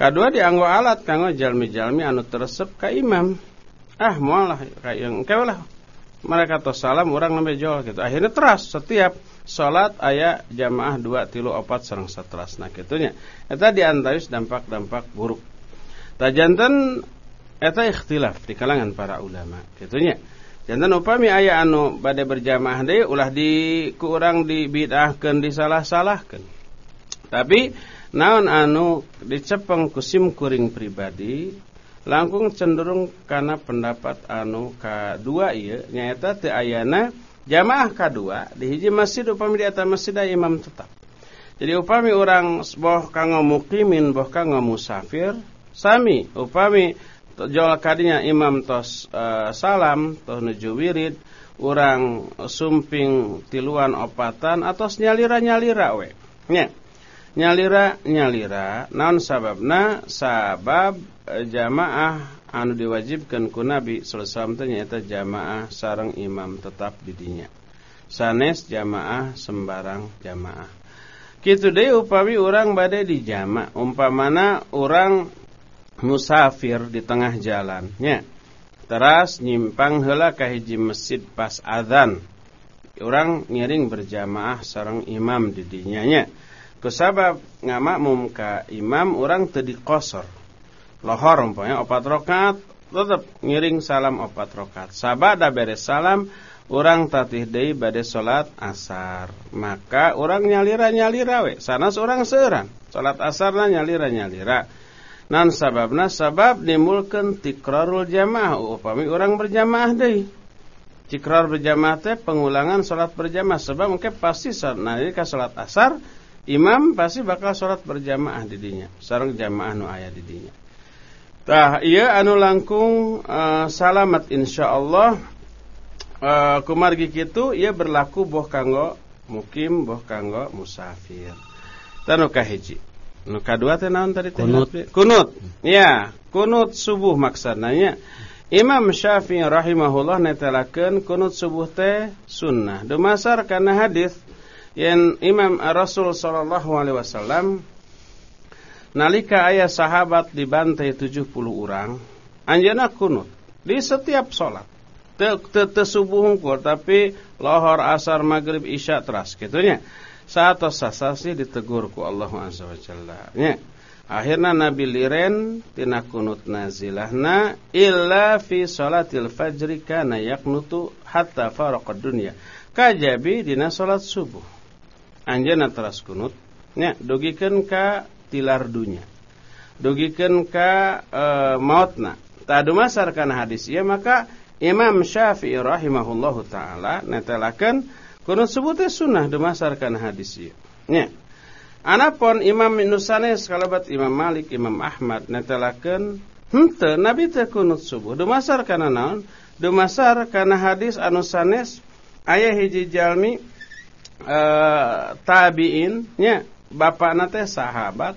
Kadua dianggo alat kanggo jalmi-jalmi anu teresep ka imam ah mualah kayak yang lah. Mereka tos salam orang jual gitu. Akhirnya teras setiap sholat ayat jamaah dua tilu opat serang seteras nah gitunya. Eta diantaris dampak-dampak buruk. Tajanten eta ikhtilaf di kalangan para ulama. Gitunya. Jantan upami ayat anu badai berjamaah deh ulah di ku urang dibidahkeun disalah-salahkeun tapi naon anu dicepeng kusim kuring pribadi langkung cenderung karena pendapat anu kedua iya. Nyata teu ayana jamaah kedua di hiji masjid upami di atas masjid imam tetap. Jadi upami orang boh kanggo mukimin boh kanggo musafir sami. Upami jol kadinya imam tos uh, salam tos nuju wirid urang sumping tiluan opatan atau nyalira-nyalira we. Nya nyalira nyalira. Naon sababna? Sabab jamaah anu diwajibkan ku Nabi sallallahu nyata jamaah sareng imam tetap di dinya. Sanes jamaah sembarang jamaah. Kitu deui upami urang bade di jama. Umpamana urang musafir di tengah jalan nya teras nyimpang heula ka hiji masjid pas adzan. Urang ngiring berjamaah sareng imam di dinya nya kusabab ngamakmum ka imam orang tadi kosor lohor umpamanya opat rokat tetap ngiring salam opat rokat sabada beres salam orang tatih deui bade salat asar. Maka orang nyalira nyalira we sanas orang seurang. Salat asarna nyalira nyalira nan sababna sabab nimulkeun tikrarul jamaah. Upami orang berjamaah deui. Cikrar berjamaah teh pengulangan sholat berjamaah. Sebab mungkin pasti nah ini sholat asar imam pasti bakal sholat berjamaah didinya sarang jamaah nu ayah didinya tah iya anu langkung uh, salamat insyaallah. Uh, kumargi kitu ia berlaku boh kanggo mukim boh kanggo musafir. Tanu kahiji. Nu kadua teh naon tadi teh? Kunut. Kunut. Ya kunut subuh maksudnya Imam Syafi'i rahimahullah netelakeun kunut subuh teh sunnah. Dumasar kana hadis yang Imam Rasul sallallahu alaihi wasallam nalika aya sahabat dibantai 70 orang, anjeunna kunut di setiap salat. Teu subuh hungkul tapi lohor asar maghrib isya teras kitunya. Saat sasasi ditegur ku Allah azza wa jalla. Akhirnya Nabi liren tina kunut nazilahna illa fi salatil fajri kana yaknutu hatta faraqad dunya. Kajabi dina salat subuh. Anjeunna teras kunut nya dugikeun ka tilar dunya. Dugikeun ka e, mautna. Tadu masar kana hadis ieu maka Imam Syafi'i rahimahullahu taala netelakeun kunut subuh teh sunnah dumasar kana hadis ieu. Nya Anapun Imam Nusanes kalabat Imam Malik, Imam Ahmad netelakeun henteu Nabi teh kunut subuh. Dumasar kana naon? Dumasar kana hadis anu sanes aya hiji jalmi uh, tabiin nya bapakna teh sahabat.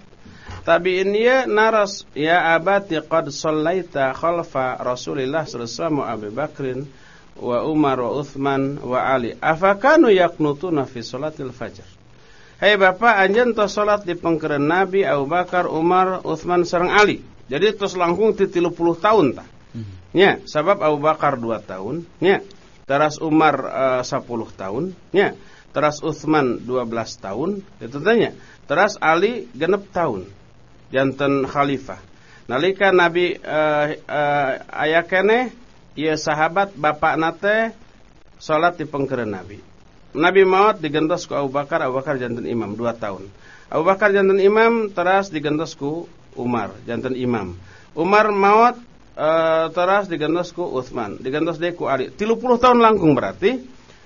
Tabiin ieu naras ya abati qad sallaita khalfa Rasulillah sallallahu alaihi wasallam Abu Bakrin wa Umar wa Uthman wa Ali. Afakanu yaknutuna fi salatil fajr? Hei bapak anjen tos salat di pengkeren Nabi Abu Bakar, Umar, Uthman sareng Ali. Jadi tos langkung ti 30 tahun tah. Hmm. Nya, sabab Abu Bakar 2 tahun, nya. Teras Umar uh, 10 tahun, nya. Teras Uthman 12 tahun, itu tanya. Teras Ali genep tahun. Janten khalifah. Nalika Nabi uh, uh, aya keneh ieu sahabat bapak nate salat di pengkeren Nabi. Nabi maut digentos ku Abu Bakar, Abu Bakar jantan imam dua tahun. Abu Bakar jantan imam teras digentos ku Umar jantan imam. Umar maut e, teras digentos ku Uthman, digentos deh ku Ali. 30 tahun langkung berarti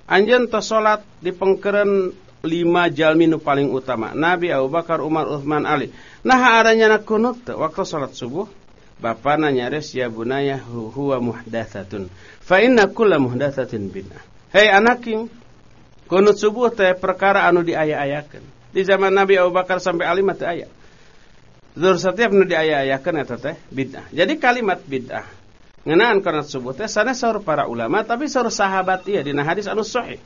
anjeun tos salat di pengkeren lima jalmi nu paling utama. Nabi Abu Bakar, Umar, Uthman, Ali. Nah adanya nak kunut waktu salat subuh Bapak nanya res ya bunaya huwa muhdathatun. Fa inna kulla muhdathatin bid'ah. Hei anaking, Kunut subuh teh perkara anu diaya-ayakeun. Di zaman Nabi Abu Bakar sampai Ali mah teu aya. Zur setiap nu diaya-ayakeun eta teh bid'ah. Jadi kalimat bid'ah ngeunaan kunut subuh teh sanes saur para ulama tapi saur sahabat ieu dina hadis anu sahih.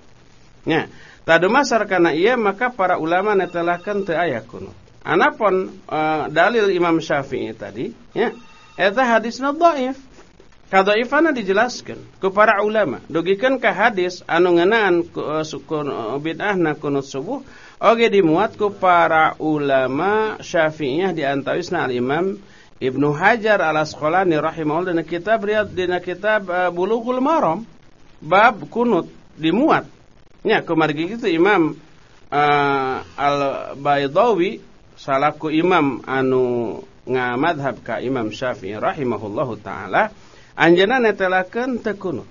Nya, tadu masar kana ieu maka para ulama netelakeun teu aya kunut. Anapun uh, dalil Imam Syafi'i tadi, ya, eta hadisna dhaif. Kadaifana dijelaskan ku para ulama. Dugikeun ka hadis anu ngeunaan uh, sukun uh, bid'ahna kunut subuh oge dimuat ku para ulama Syafi'iyah di antawisna al-Imam Ibnu Hajar al-Asqalani rahimahullah dina kitab riyad dina kitab uh, Bulughul Maram bab kunut dimuat. Nya kumargi kitu Imam uh, Al-Baidawi salaku imam anu ngamadhab ka Imam Syafi'i rahimahullahu taala Anjana netelakeun teu kunut.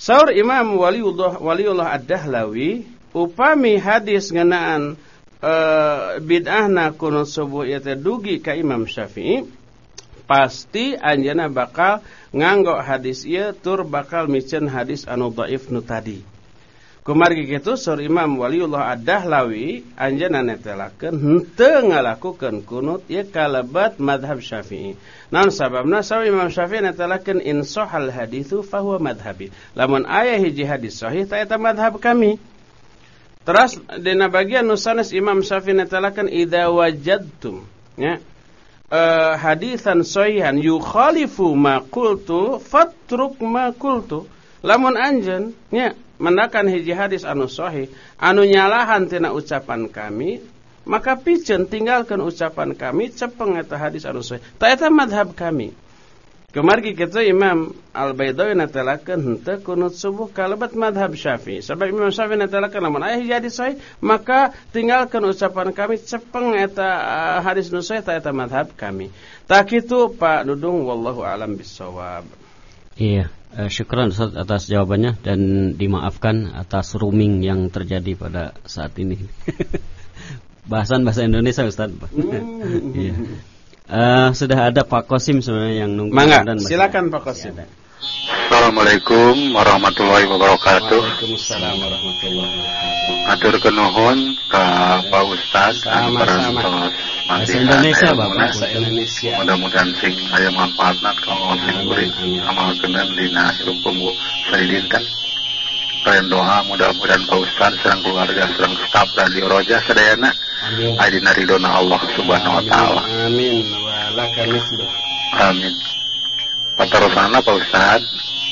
Saur Imam Waliullah Waliullah Ad-Dahlawi upami hadis ngeunaan e, bid'ahna kunut subuh ieu dugi ka Imam Syafi'i pasti anjana bakal nganggo hadis ieu tur bakal micen hadis anu dhaif nu tadi. Kumargi kitu sur Imam Waliullah Ad-Dahlawi anjeunna netelakeun henteu ngalakukeun kunut ieu kalabat madhab Syafi'i. Naon sababna sawi Imam Syafi'i netelakeun in sahal haditsu fahuwa madhhabi. Lamun aya hiji hadis sahih ta eta madhab kami. Terus dina bagian nusanes Imam Syafi'i netelakeun idza wajadtum ya. Uh, hadisan sahihan yukhalifu ma qultu fatruk ma qultu. Lamun anjeun nya mendakan hiji hadis anu sahih anu nyalahan tina ucapan kami maka piceun tinggalkan ucapan kami cepeng eta hadis anu sahih ta eta madhab kami Kemargi kita Imam Al-Baidawi natalakan henteu kunut subuh kalabat madhab Syafi'i. Sebab Imam Syafi'i natalakan lamun aya jadi sahih maka tinggalkan ucapan kami cepeng eta uh, hadis nu sahih ta eta madhab kami. Tak itu Pak Dudung wallahu alam bisawab. Iya, syukran Ustaz atas jawabannya dan dimaafkan atas rooming yang terjadi pada saat ini. [laughs] Bahasan bahasa Indonesia Ustaz. Hmm. [laughs] iya. Uh, sudah ada Pak Kosim sebenarnya yang nunggu. Mangga, dan silakan Pak Kosim. Ya, Assalamualaikum warahmatullahi wabarakatuh. Waalaikumsalam warahmatullahi wabarakatuh. Atur kenuhun ke Pak Ustaz Sama-sama. Bahasa Indonesia Bapak. Bahasa Indonesia. Mudah-mudahan sing aya manfaatna kalau sing kuring amalkeun dina hirup pembu sadidinten. Kalian doa mudah-mudahan Pak Ustaz serang keluarga serang staf Radio Roja sedayana Amin. Aidina ridona Allah subhanahu wa ta'ala Amin. Walaka mithlu. Amin Patarosana Pak Ustaz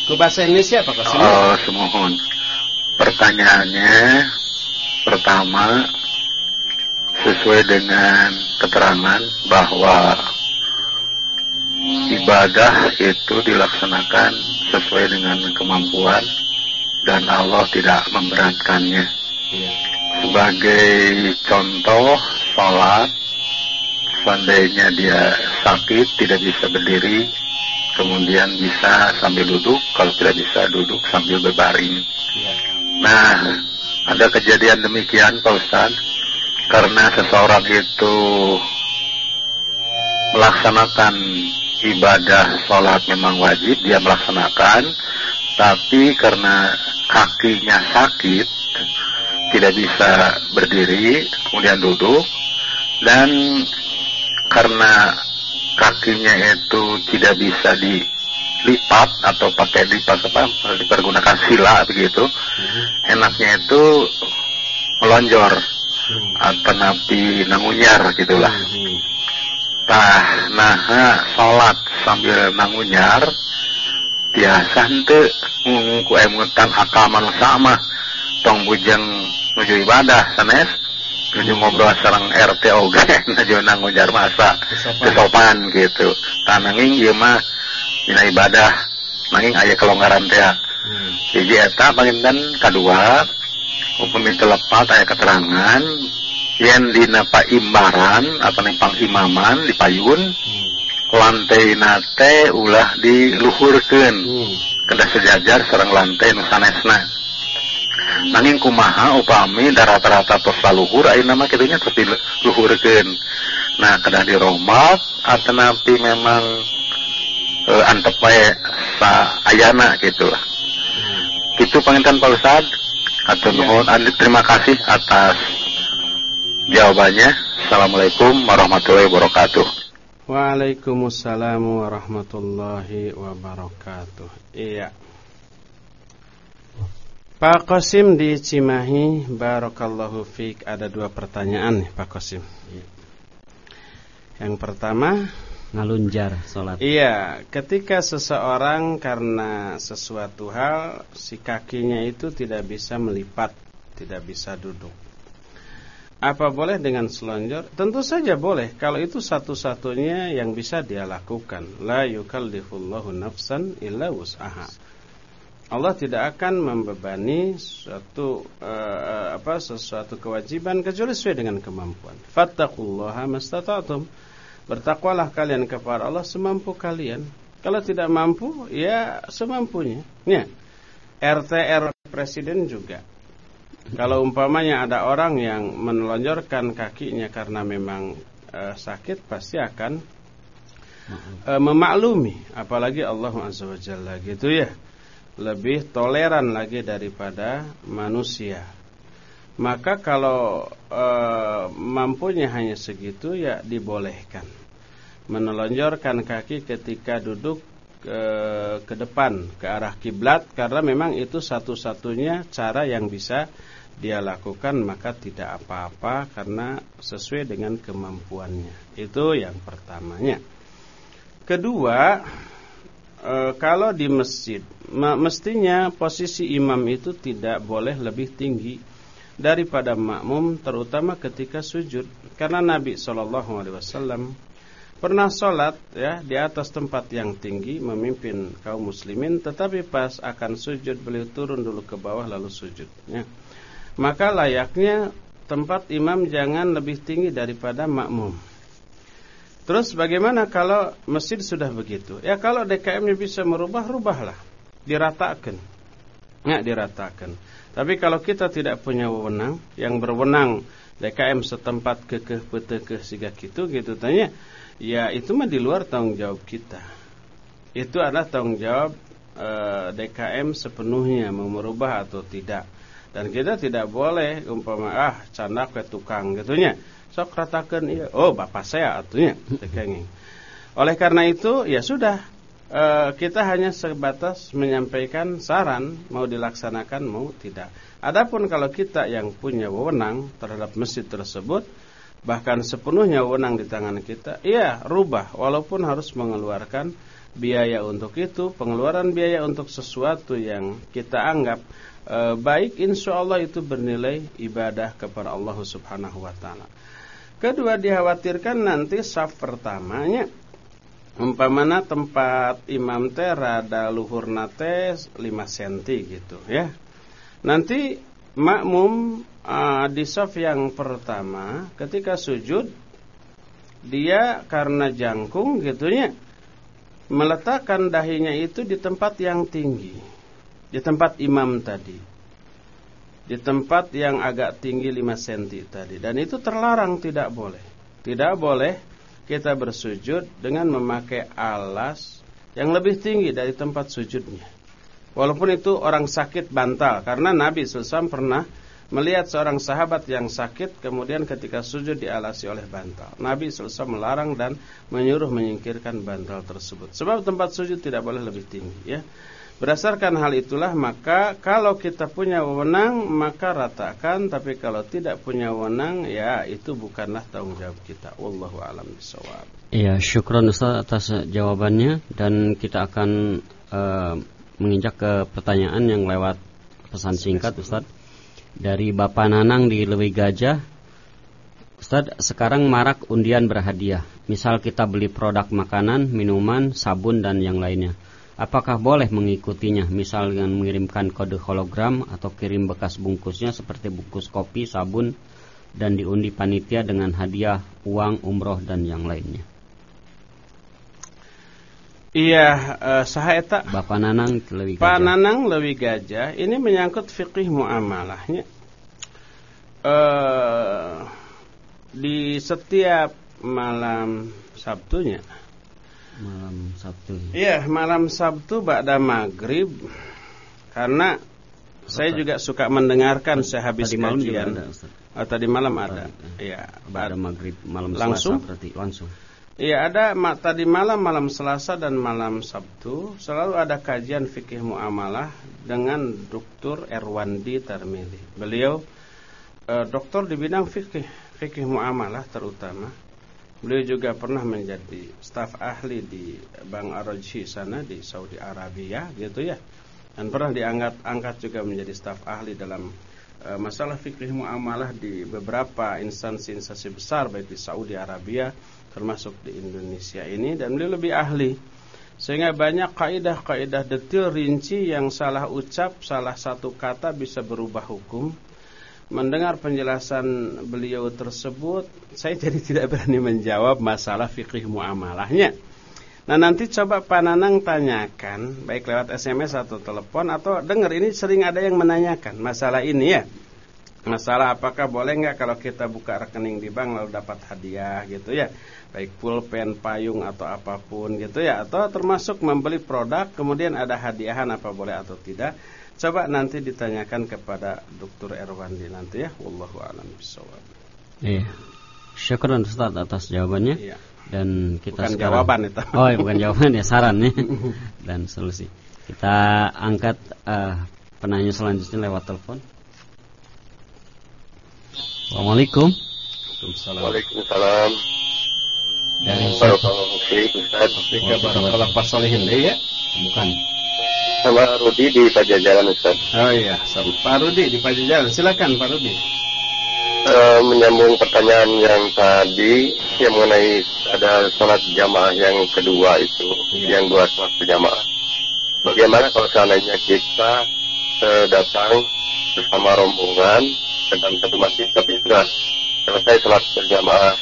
Ku bahasa Indonesia Pak Kosim. Oh semohon Pertanyaannya Pertama Sesuai dengan keterangan bahwa Ibadah itu dilaksanakan sesuai dengan kemampuan Dan Allah tidak memberatkannya. Sebagai contoh sholat seandainya dia sakit tidak bisa berdiri kemudian bisa sambil duduk kalau tidak bisa duduk sambil berbaring. Nah ada kejadian demikian Pak Ustaz karena seseorang itu melaksanakan ibadah sholat memang wajib dia melaksanakan tapi karena kakinya sakit tidak bisa berdiri, kemudian duduk, dan karena kakinya itu tidak bisa dilipat atau pakai lipat apa, dipergunakan sila begitu, enaknya itu melonjor atau napi nangunyar gitulah. Tah, nah, sholat sambil nangunyar, biasa ente ku emutan akaman sama tong bujang nuju ibadah sanes. Nuju ngobrol sareng RT oge [laughs] nuju nangujar masa. Kesopan. Gitu. Tananging ieu mah dina ibadah. Nanging aya kelonggaran teh. Hmm. hiji eta panginten kadua hukum itu lepat aya keterangan yen dina paimbaran atau ning pangimaman di payun Hmm. Lantai nate ulah diluhurkeun. Hmm. kedah sejajar sareng lantai nu sanesna. Nanging kumaha upami da rata-rata tos luhur ayeuna mah kitu nya tos diluhurkeun. Nah kedah dirombak atanapi memang e, antep wae sa ayana gitu lah itu panginten Pak Ustad. Atau nuhun Andi terima kasih atas jawabannya. Assalamualaikum warahmatullahi wabarakatuh Waalaikumsalam warahmatullahi wabarakatuh. Iya. Pak Kosim di Cimahi, Barakallahu Fik Ada dua pertanyaan nih Pak Kosim Yang pertama Ngalunjar sholat. Iya, ketika seseorang karena sesuatu hal Si kakinya itu tidak bisa melipat Tidak bisa duduk Apa boleh dengan selonjor? Tentu saja boleh Kalau itu satu-satunya yang bisa dia lakukan La yukallifullahu nafsan illa wus'aha Allah tidak akan membebani suatu uh, apa sesuatu kewajiban kecuali sesuai dengan kemampuan. Fattaqullaha mastata'tum. Bertakwalah kalian kepada Allah semampu kalian. Kalau tidak mampu, ya semampunya. Ya. RT presiden juga. Kalau umpamanya ada orang yang menelonjorkan kakinya karena memang uh, sakit, pasti akan uh, memaklumi. Apalagi Allah Azza wa Jalla gitu ya lebih toleran lagi daripada manusia. Maka kalau e, mampunya hanya segitu ya dibolehkan menelonjorkan kaki ketika duduk ke, ke depan ke arah kiblat karena memang itu satu-satunya cara yang bisa dia lakukan maka tidak apa-apa karena sesuai dengan kemampuannya. Itu yang pertamanya. Kedua, e, kalau di masjid mestinya posisi imam itu tidak boleh lebih tinggi daripada makmum terutama ketika sujud karena Nabi Shallallahu alaihi wasallam pernah sholat ya di atas tempat yang tinggi memimpin kaum muslimin tetapi pas akan sujud beliau turun dulu ke bawah lalu sujud ya. maka layaknya tempat imam jangan lebih tinggi daripada makmum. Terus bagaimana kalau masjid sudah begitu? Ya kalau DKM-nya bisa merubah rubahlah. Diratakan. Ya diratakan. Tapi kalau kita tidak punya wewenang yang berwenang DKM setempat kekeh petekeh siga gitu gitu tanya Ya itu mah di luar tanggung jawab kita. Itu adalah tanggung jawab e, eh, DKM sepenuhnya Mau merubah atau tidak. Dan kita tidak boleh umpama ah candak ke tukang gitunya. Sok ratakan iya. Oh bapak saya atunya Oleh karena itu ya sudah e, Kita hanya sebatas menyampaikan saran Mau dilaksanakan mau tidak. Adapun kalau kita yang punya wewenang terhadap masjid tersebut bahkan sepenuhnya wewenang di tangan kita, iya rubah walaupun harus mengeluarkan biaya untuk itu, pengeluaran biaya untuk sesuatu yang kita anggap e, baik insya Allah itu bernilai ibadah kepada Allah Subhanahu wa taala. Kedua dikhawatirkan nanti saf pertamanya umpamana tempat imam teh rada luhur nate 5 cm gitu ya. Nanti makmum uh, di saf yang pertama ketika sujud dia karena jangkung gitunya meletakkan dahinya itu di tempat yang tinggi di tempat imam tadi di tempat yang agak tinggi 5 cm tadi. Dan itu terlarang tidak boleh. Tidak boleh kita bersujud dengan memakai alas yang lebih tinggi dari tempat sujudnya walaupun itu orang sakit bantal karena Nabi SAW pernah melihat seorang sahabat yang sakit kemudian ketika sujud dialasi oleh bantal. Nabi selesai melarang dan menyuruh menyingkirkan bantal tersebut. Sebab tempat sujud tidak boleh lebih tinggi ya. Berdasarkan hal itulah maka kalau kita punya wewenang maka ratakan tapi kalau tidak punya wewenang ya itu bukanlah tanggung jawab kita. Wallahu a'lam. Iya, syukron Ustaz atas jawabannya dan kita akan uh, menginjak ke pertanyaan yang lewat pesan singkat Ustaz dari Bapak Nanang di Lewi Gajah. Ustaz, sekarang marak undian berhadiah. Misal kita beli produk makanan, minuman, sabun dan yang lainnya. Apakah boleh mengikutinya? Misal dengan mengirimkan kode hologram atau kirim bekas bungkusnya seperti bungkus kopi, sabun dan diundi panitia dengan hadiah uang, umroh dan yang lainnya. Iya, uh, saha eta? Bapak Nanang lebih gajah. Pak Nanang lebih gajah. Ini menyangkut fikih muamalahnya. Uh, di setiap malam Sabtunya. Malam Sabtu. Iya, malam Sabtu ba'da maghrib. Karena saya juga suka mendengarkan sehabis tadi malam kajian. Juga ada, Oh, tadi malam ada. Iya, ba'da maghrib malam langsung Selasa berarti langsung. Iya ada tadi malam malam Selasa dan malam Sabtu selalu ada kajian fikih muamalah dengan Dr. Erwandi Tarmili. Beliau e, doktor di bidang fikih fikih muamalah terutama. Beliau juga pernah menjadi staf ahli di Bank Arojhi sana di Saudi Arabia gitu ya. Dan pernah diangkat angkat juga menjadi staf ahli dalam e, masalah fikih muamalah di beberapa instansi-instansi besar baik di Saudi Arabia termasuk di Indonesia ini dan beliau lebih ahli. Sehingga banyak kaidah-kaidah detil rinci yang salah ucap salah satu kata bisa berubah hukum. Mendengar penjelasan beliau tersebut saya jadi [laughs] tidak berani menjawab masalah fikih muamalahnya. Nah nanti coba Pak Nanang tanyakan baik lewat SMS atau telepon atau dengar ini sering ada yang menanyakan masalah ini ya masalah apakah boleh nggak kalau kita buka rekening di bank lalu dapat hadiah gitu ya? Baik pulpen, payung atau apa pun gitu ya. Atau termasuk membeli produk kemudian ada hadiahan apa boleh atau tidak? Coba nanti ditanyakan kepada Dr. Erwandi nanti ya. Wallahu a'lam bishawab iya. Syukuran Ustaz atas jawabannya. Iya. dan kita bukan sekarang, jawaban itu. Oh ya, bukan jawaban ya saran nih [laughs] dan solusi. Kita angkat uh, penanya selanjutnya lewat telepon Assalamualaikum. Waalaikumsalam. Dari Barakallahu fiik Ustaz. Fika barakallahu ya? Bukan. sama Rudi di Pajajaran Ustaz. Oh iya, sama Pak Rudi di Pajajaran. Silakan Pak Rudi. Uh, menyambung pertanyaan yang tadi yang mengenai ada sholat jamaah yang kedua itu, iya. yang dua sholat berjamaah. Bagaimana kalau seandainya kita uh, datang bersama rombongan dalam satu masjid tapi sudah selesai sholat berjamaah.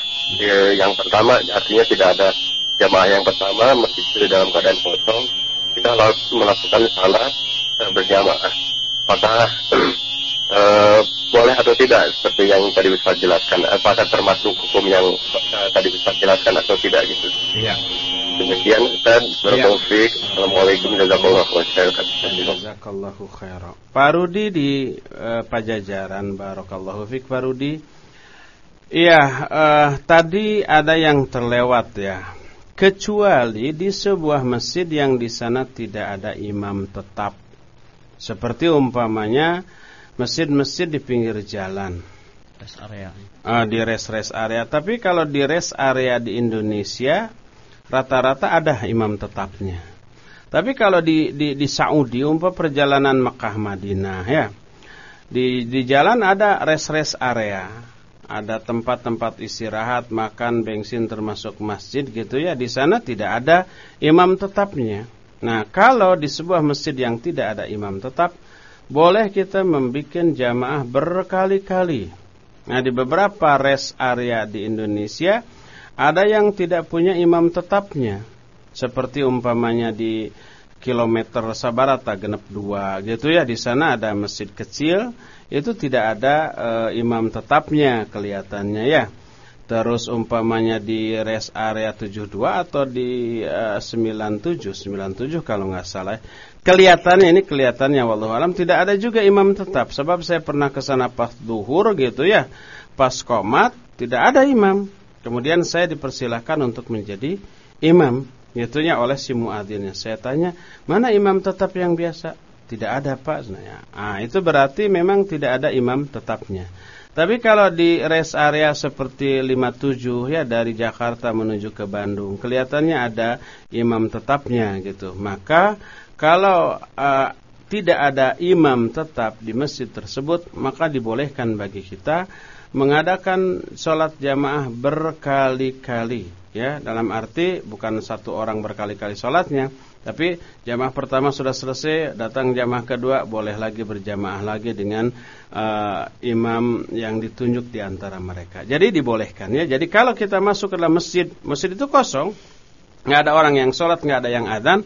Yang pertama artinya tidak ada jamaah yang pertama masjid sudah dalam keadaan kosong. Kita melakukan salat uh, berjamaah. Apakah uh, [clears throat] boleh atau tidak seperti yang tadi bisa jelaskan? Apakah termasuk hukum yang uh, tadi bisa jelaskan atau tidak gitu? Iya demikian Ustaz bertaufik ya. Assalamualaikum jazakallahu jazakallahu khairan Pak Rudi di uh, Pajajaran barakallahu fik Pak Rudi Iya, uh, tadi ada yang terlewat ya. Kecuali di sebuah masjid yang di sana tidak ada imam tetap. Seperti umpamanya masjid-masjid di pinggir jalan. Rest area. Uh, di rest-rest area. Tapi kalau di rest area di Indonesia rata-rata ada imam tetapnya. Tapi kalau di di, di Saudi umpah perjalanan Mekah Madinah ya. Di di jalan ada rest-rest area. Ada tempat-tempat istirahat, makan, bensin termasuk masjid gitu ya. Di sana tidak ada imam tetapnya. Nah, kalau di sebuah masjid yang tidak ada imam tetap, boleh kita membuat jamaah berkali-kali. Nah, di beberapa rest area di Indonesia ada yang tidak punya imam tetapnya. Seperti umpamanya di kilometer Sabarata genep 2 gitu ya. Di sana ada masjid kecil, itu tidak ada e, imam tetapnya kelihatannya ya. Terus umpamanya di rest area 72 atau di uh, 97, 97 kalau nggak salah. Kelihatannya ini kelihatannya wallahu alam tidak ada juga imam tetap. Sebab saya pernah ke sana pas duhur gitu ya. Pas komat tidak ada imam. Kemudian saya dipersilahkan untuk menjadi imam. Itunya oleh si muadzinnya. Saya tanya, mana imam tetap yang biasa? Tidak ada pak. Nah, itu berarti memang tidak ada imam tetapnya. Tapi kalau di rest area seperti 57 ya dari Jakarta menuju ke Bandung, kelihatannya ada imam tetapnya gitu. Maka kalau uh, tidak ada imam tetap di masjid tersebut, maka dibolehkan bagi kita mengadakan sholat jamaah berkali-kali ya dalam arti bukan satu orang berkali-kali sholatnya tapi jamaah pertama sudah selesai, datang jamaah kedua boleh lagi berjamaah lagi dengan uh, imam yang ditunjuk di antara mereka. Jadi dibolehkan ya. Jadi kalau kita masuk ke dalam masjid, masjid itu kosong, nggak ada orang yang sholat, nggak ada yang adzan,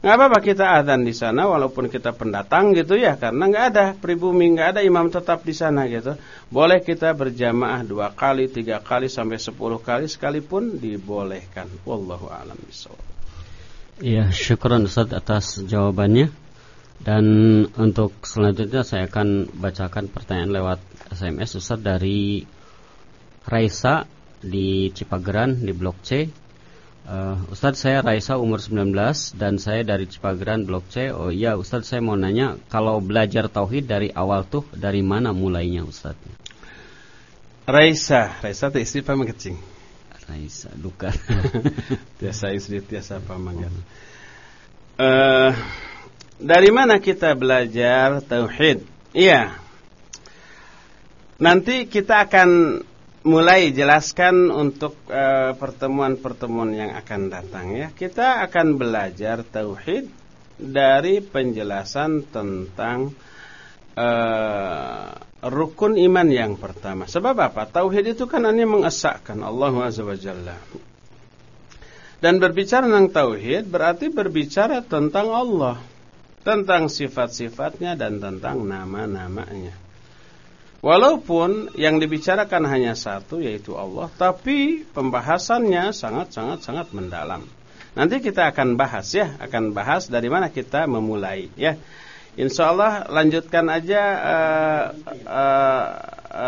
nggak apa-apa kita adzan di sana walaupun kita pendatang gitu ya, karena nggak ada pribumi, nggak ada imam tetap di sana gitu. Boleh kita berjamaah dua kali, tiga kali sampai sepuluh kali sekalipun dibolehkan. Wallahu a'lam bishawab. Iya, syukuran Ustaz atas jawabannya. Dan untuk selanjutnya saya akan bacakan pertanyaan lewat SMS Ustaz dari Raisa di Cipageran di Blok C. Uh, Ustadz saya Raisa umur 19 dan saya dari Cipageran Blok C. Oh iya Ustadz saya mau nanya kalau belajar tauhid dari awal tuh dari mana mulainya Ustadz? Raisa, Raisa itu istri paman kecing. Raisa Duka [laughs] Tiasa istri tiasa pamangan uh, Dari mana kita belajar Tauhid Iya Nanti kita akan mulai jelaskan untuk eh, pertemuan-pertemuan uh, yang akan datang ya. Kita akan belajar tauhid dari penjelasan tentang uh, rukun iman yang pertama. Sebab apa? Tauhid itu kan hanya mengesahkan Allah Azza wa. Dan berbicara tentang tauhid berarti berbicara tentang Allah, tentang sifat-sifatnya dan tentang nama-namanya. Walaupun yang dibicarakan hanya satu yaitu Allah, tapi pembahasannya sangat-sangat sangat mendalam. Nanti kita akan bahas ya, akan bahas dari mana kita memulai ya. Insya Allah lanjutkan aja uh, uh,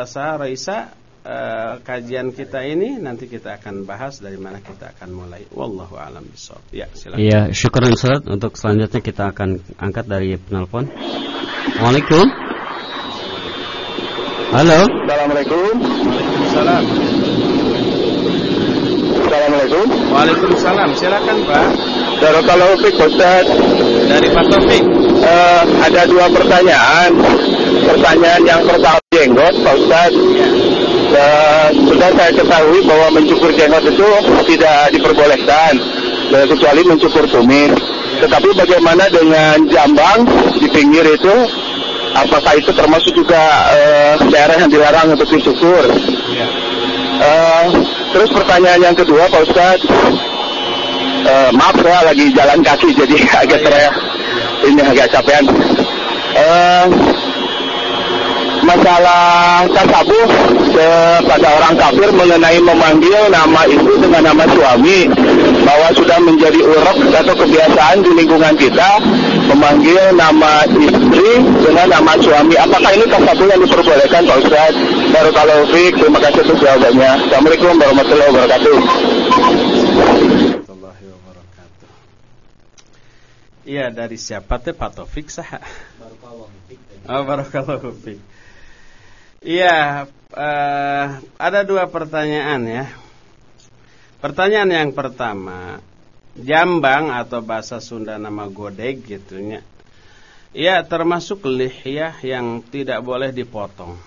uh, Raisa uh, kajian kita ini nanti kita akan bahas dari mana kita akan mulai. Wallahu a'lam bishawab. Ya, silakan. Iya, syukuran Ustaz. Untuk selanjutnya kita akan angkat dari penelpon. Assalamualaikum. Halo. Assalamualaikum. Waalaikumsalam. Assalamualaikum. Waalaikumsalam. Silakan, Pak. Barakallahu fiik Ustaz. dari Pak Taufik. Uh, ada dua pertanyaan. Pertanyaan yang pertama jenggot, Pak Ustaz. Uh, sudah saya ketahui bahwa mencukur jenggot itu tidak diperbolehkan, uh, kecuali mencukur tumis. Tetapi bagaimana dengan jambang di pinggir itu? Apakah itu termasuk juga uh, daerah yang dilarang untuk dicukur? Uh, terus pertanyaan yang kedua, Pak Ustadz, uh, maaf ya lagi jalan kaki jadi [laughs] agak teriak, ini agak capean. Uh, masalah tasabuh kepada orang kafir mengenai memanggil nama itu dengan nama suami bahwa sudah menjadi urap atau kebiasaan di lingkungan kita memanggil nama istri dengan nama suami apakah ini tasabuh yang diperbolehkan Pak Ustaz baru kalau Fik terima kasih atas jawabannya Assalamualaikum warahmatullahi wabarakatuh Iya dari siapa teh Pak Taufik sah? Oh, barakallahu fik. Iya, uh, ada dua pertanyaan ya. Pertanyaan yang pertama, jambang atau bahasa Sunda nama godeg gitunya. Ya, termasuk lihyah yang tidak boleh dipotong.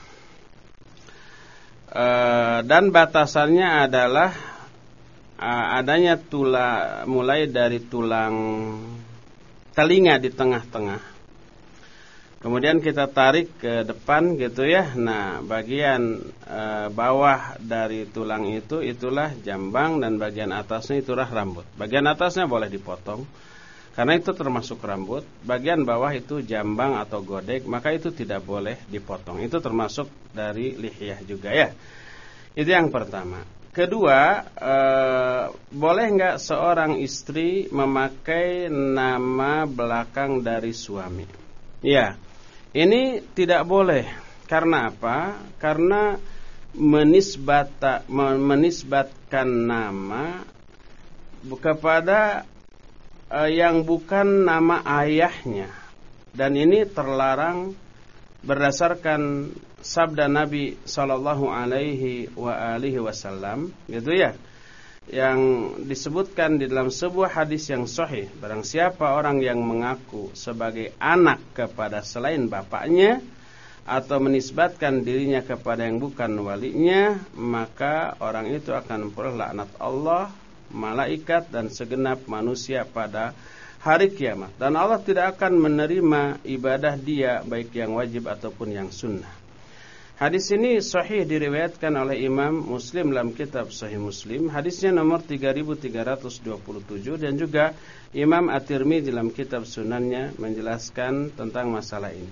Uh, dan batasannya adalah uh, adanya tulang mulai dari tulang telinga di tengah-tengah Kemudian kita tarik ke depan gitu ya. Nah, bagian e, bawah dari tulang itu itulah jambang dan bagian atasnya itulah rambut. Bagian atasnya boleh dipotong karena itu termasuk rambut. Bagian bawah itu jambang atau godek, maka itu tidak boleh dipotong. Itu termasuk dari lihyah juga ya. Itu yang pertama. Kedua, e, boleh nggak seorang istri memakai nama belakang dari suami? Ya. Ini tidak boleh. Karena apa? Karena menisbata, menisbatkan nama kepada uh, yang bukan nama ayahnya. Dan ini terlarang berdasarkan sabda Nabi sallallahu alaihi wasallam, gitu ya yang disebutkan di dalam sebuah hadis yang sahih barang siapa orang yang mengaku sebagai anak kepada selain bapaknya atau menisbatkan dirinya kepada yang bukan walinya maka orang itu akan memperoleh laknat Allah malaikat dan segenap manusia pada hari kiamat. Dan Allah tidak akan menerima ibadah dia baik yang wajib ataupun yang sunnah Hadis ini sahih diriwayatkan oleh Imam Muslim dalam kitab Sahih Muslim. Hadisnya nomor 3327 dan juga Imam At-Tirmidzi dalam kitab Sunannya menjelaskan tentang masalah ini.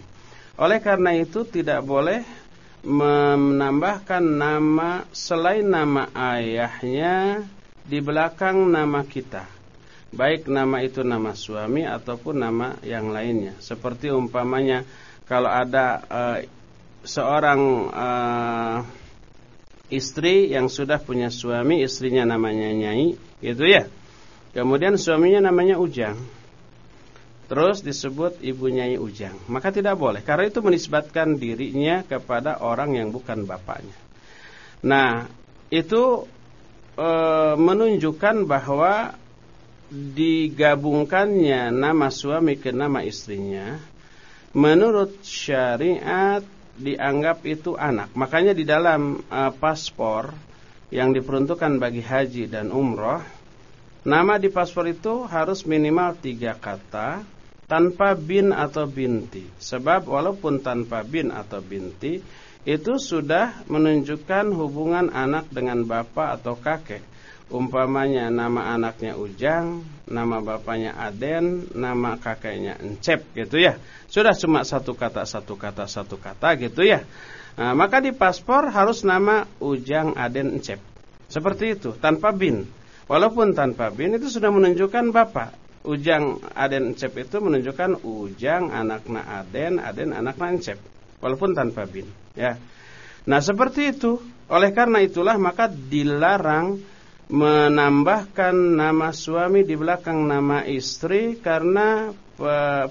Oleh karena itu tidak boleh menambahkan nama selain nama ayahnya di belakang nama kita. Baik nama itu nama suami ataupun nama yang lainnya. Seperti umpamanya kalau ada uh, seorang uh, istri yang sudah punya suami, istrinya namanya Nyai, gitu ya. Kemudian suaminya namanya Ujang. Terus disebut ibu Nyai Ujang. Maka tidak boleh karena itu menisbatkan dirinya kepada orang yang bukan bapaknya. Nah, itu e, menunjukkan bahwa digabungkannya nama suami ke nama istrinya menurut syariat dianggap itu anak. Makanya di dalam uh, paspor yang diperuntukkan bagi haji dan umroh, nama di paspor itu harus minimal tiga kata tanpa bin atau binti. Sebab walaupun tanpa bin atau binti, itu sudah menunjukkan hubungan anak dengan bapak atau kakek. Umpamanya nama anaknya Ujang, nama bapaknya Aden, nama kakeknya Encep gitu ya. Sudah cuma satu kata, satu kata, satu kata gitu ya. Nah, maka di paspor harus nama Ujang Aden Encep. Seperti itu, tanpa bin. Walaupun tanpa bin itu sudah menunjukkan bapak. Ujang Aden Encep itu menunjukkan Ujang anaknya Aden, Aden anaknya Encep. Walaupun tanpa bin, ya. Nah, seperti itu. Oleh karena itulah maka dilarang menambahkan nama suami di belakang nama istri karena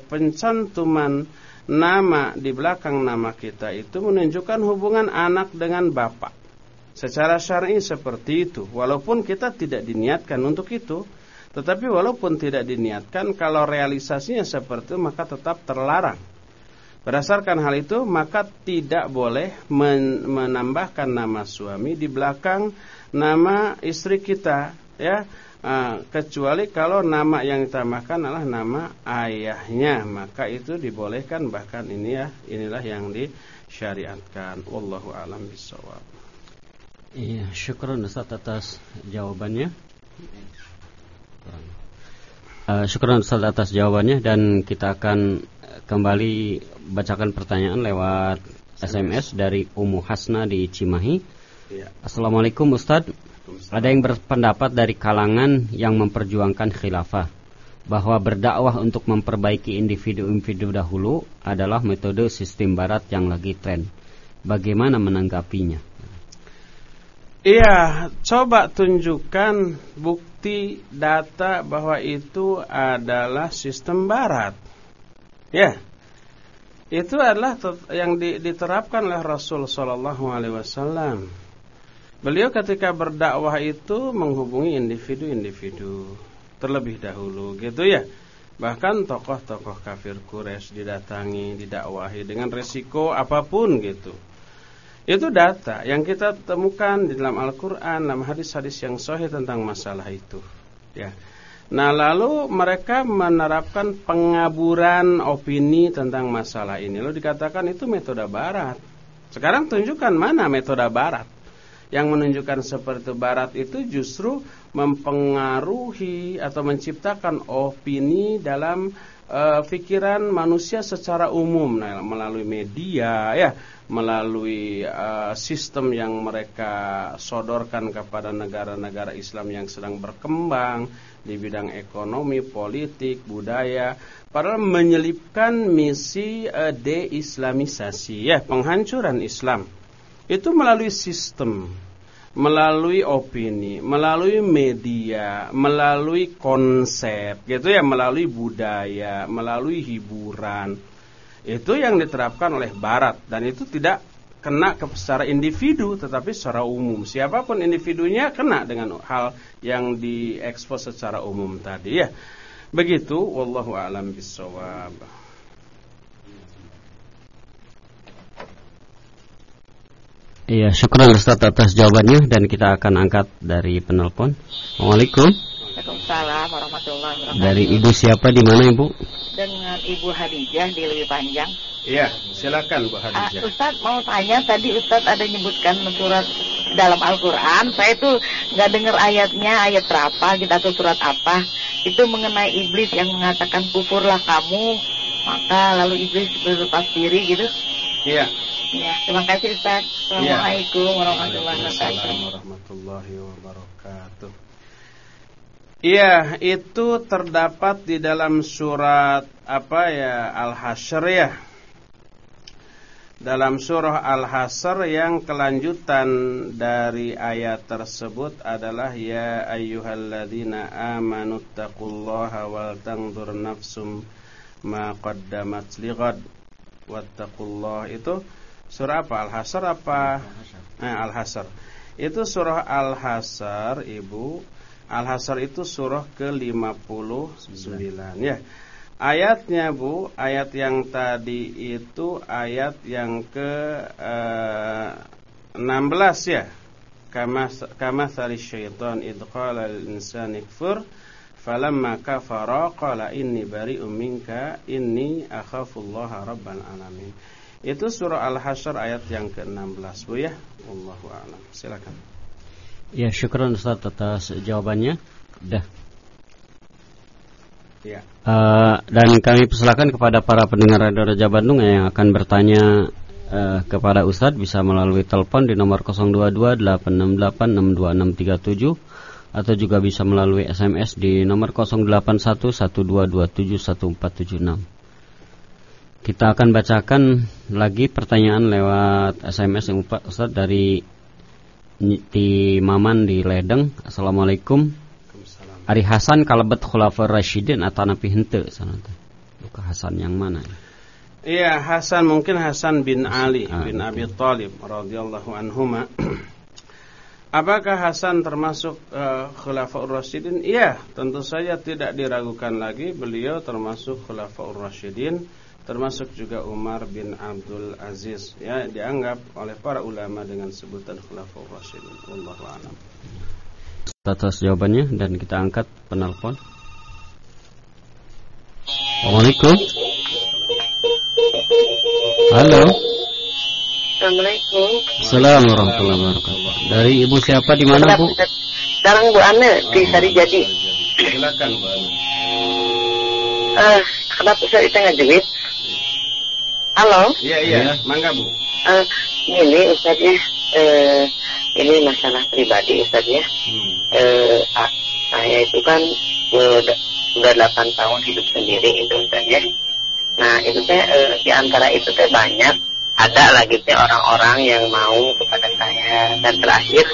pencantuman nama di belakang nama kita itu menunjukkan hubungan anak dengan bapak. Secara syar'i seperti itu, walaupun kita tidak diniatkan untuk itu, Tetapi walaupun tidak diniatkan, kalau realisasinya seperti itu maka tetap terlarang. Berdasarkan hal itu, maka tidak boleh men menambahkan nama suami di belakang nama istri kita, ya. Uh, kecuali kalau nama yang ditambahkan adalah nama ayahnya, maka itu dibolehkan bahkan ini ya, inilah yang disyariatkan. Wallahu alam bisawab. Iya, syukur Ustaz atas jawabannya. Uh, syukur Ustaz atas jawabannya dan kita akan kembali bacakan pertanyaan lewat SMS dari Umu Hasna di Cimahi. Ya. Assalamualaikum Ustadz. Ada yang berpendapat dari kalangan yang memperjuangkan khilafah bahwa berdakwah untuk memperbaiki individu-individu dahulu adalah metode sistem barat yang lagi tren. Bagaimana menanggapinya? Iya, coba tunjukkan bukti data bahwa itu adalah sistem barat. Ya. Itu adalah yang diterapkan oleh Rasul sallallahu alaihi wasallam. Beliau ketika berdakwah itu menghubungi individu-individu terlebih dahulu gitu ya. Bahkan tokoh-tokoh kafir Quraisy didatangi, didakwahi dengan resiko apa pun gitu. Itu data yang kita temukan di dalam Al-Qur'an, dalam hadis-hadis yang sahih tentang masalah itu. Ya. Nah, lalu mereka menerapkan pengaburan opini tentang masalah ini. Lalu dikatakan itu metode barat. Sekarang tunjukkan mana metode barat yang menunjukkan seperti barat itu justru mempengaruhi atau menciptakan opini dalam uh, pikiran manusia secara umum nah, melalui media ya melalui uh, sistem yang mereka sodorkan kepada negara-negara Islam yang sedang berkembang di bidang ekonomi, politik, budaya padahal menyelipkan misi uh, deislamisasi ya penghancuran Islam. Itu melalui sistem, melalui opini, melalui media, melalui konsep, gitu ya, melalui budaya, melalui hiburan. Itu yang diterapkan oleh Barat dan itu tidak kena ke secara individu tetapi secara umum. Siapa pun individunya kena dengan hal yang diekspos secara umum tadi ya. Begitu wallahu alam bisawab. Iya, syukur Ustaz atas jawabannya dan kita akan angkat dari penelpon. Assalamualaikum. Waalaikumsalam warahmatullahi wabarakatuh. Dari Ibu siapa di mana Ibu? Dengan Ibu Hadijah di Lebih Panjang. Iya, silakan Bu Hadijah. Uh, Ustaz mau tanya tadi Ustaz ada nyebutkan surat dalam Al-Qur'an. Saya itu nggak dengar ayatnya, ayat berapa gitu atau surat apa. Itu mengenai iblis yang mengatakan kufurlah kamu, maka lalu iblis berlepas diri gitu. Iya. Ya, terima kasih Ustaz. Assalamualaikum ya. warahmatullahi wabarakatuh. Iya, itu terdapat di dalam surat apa ya Al-Hasyr ya. Dalam surah Al-Hasr yang kelanjutan dari ayat tersebut adalah ya ayyuhalladzina amanu taqullaha wal tanzur nafsum ma qaddamat lighad wattaqullaha itu Surah apa? Al-Hasr apa? Eh, Al-Hasr. Itu surah Al-Hasr, Ibu. Al-Hasr itu surah ke-59 ya. Ayatnya Bu, ayat yang tadi itu ayat yang ke eh, 16 ya. Kama kama syaitan id qala lil insani kfur falamma kafara qala inni bari'um minka inni akhafullaha rabbal alamin. Itu surah Al-Hasyr ayat yang ke-16 Bu ya. Wallahu a'lam. Silakan. Ya, syukran Ustaz atas jawabannya. Dah. Ya. Uh, dan kami persilakan kepada para pendengar Radio Raja Bandung yang akan bertanya uh, kepada Ustadz bisa melalui telepon di nomor 022 atau juga bisa melalui SMS di nomor 081122771476. Kita akan bacakan lagi pertanyaan lewat SMS yang Ustaz dari di Maman di Ledeng. Assalamualaikum. Ari Hasan kalebet khulafur rasyidin atau nabi hente Luka Hasan yang mana? Iya, Hasan mungkin Hasan bin Ali bin Abi Thalib radhiyallahu anhuma. Apakah Hasan termasuk uh, Khulafaur Rasyidin? Iya, tentu saja tidak diragukan lagi beliau termasuk Khulafaur Rasyidin, termasuk juga Umar bin Abdul Aziz. Ya, dianggap oleh para ulama dengan sebutan Khulafaur Rasyidin. Wallahu a'lam. Atas jawabannya dan kita angkat penelpon. Assalamualaikum. Halo. Assalamualaikum. Assalamualaikum warahmatullahi wabarakatuh. Dari ibu siapa di mana bu? Sekarang Bu Ane di Sari Jadi. Silakan Bu Ane. Uh, kenapa saya tengah jelit? Halo. Iya iya, mangga Bu. Uh, ini Ustaznya, uh, ini masalah pribadi Ustaznya. Hmm. Uh, saya itu kan udah, udah 8 tahun hidup sendiri itu Ustaznya. Nah itu teh uh, di antara itu teh banyak ada lagi gitu orang-orang yang mau kepada saya. Dan terakhir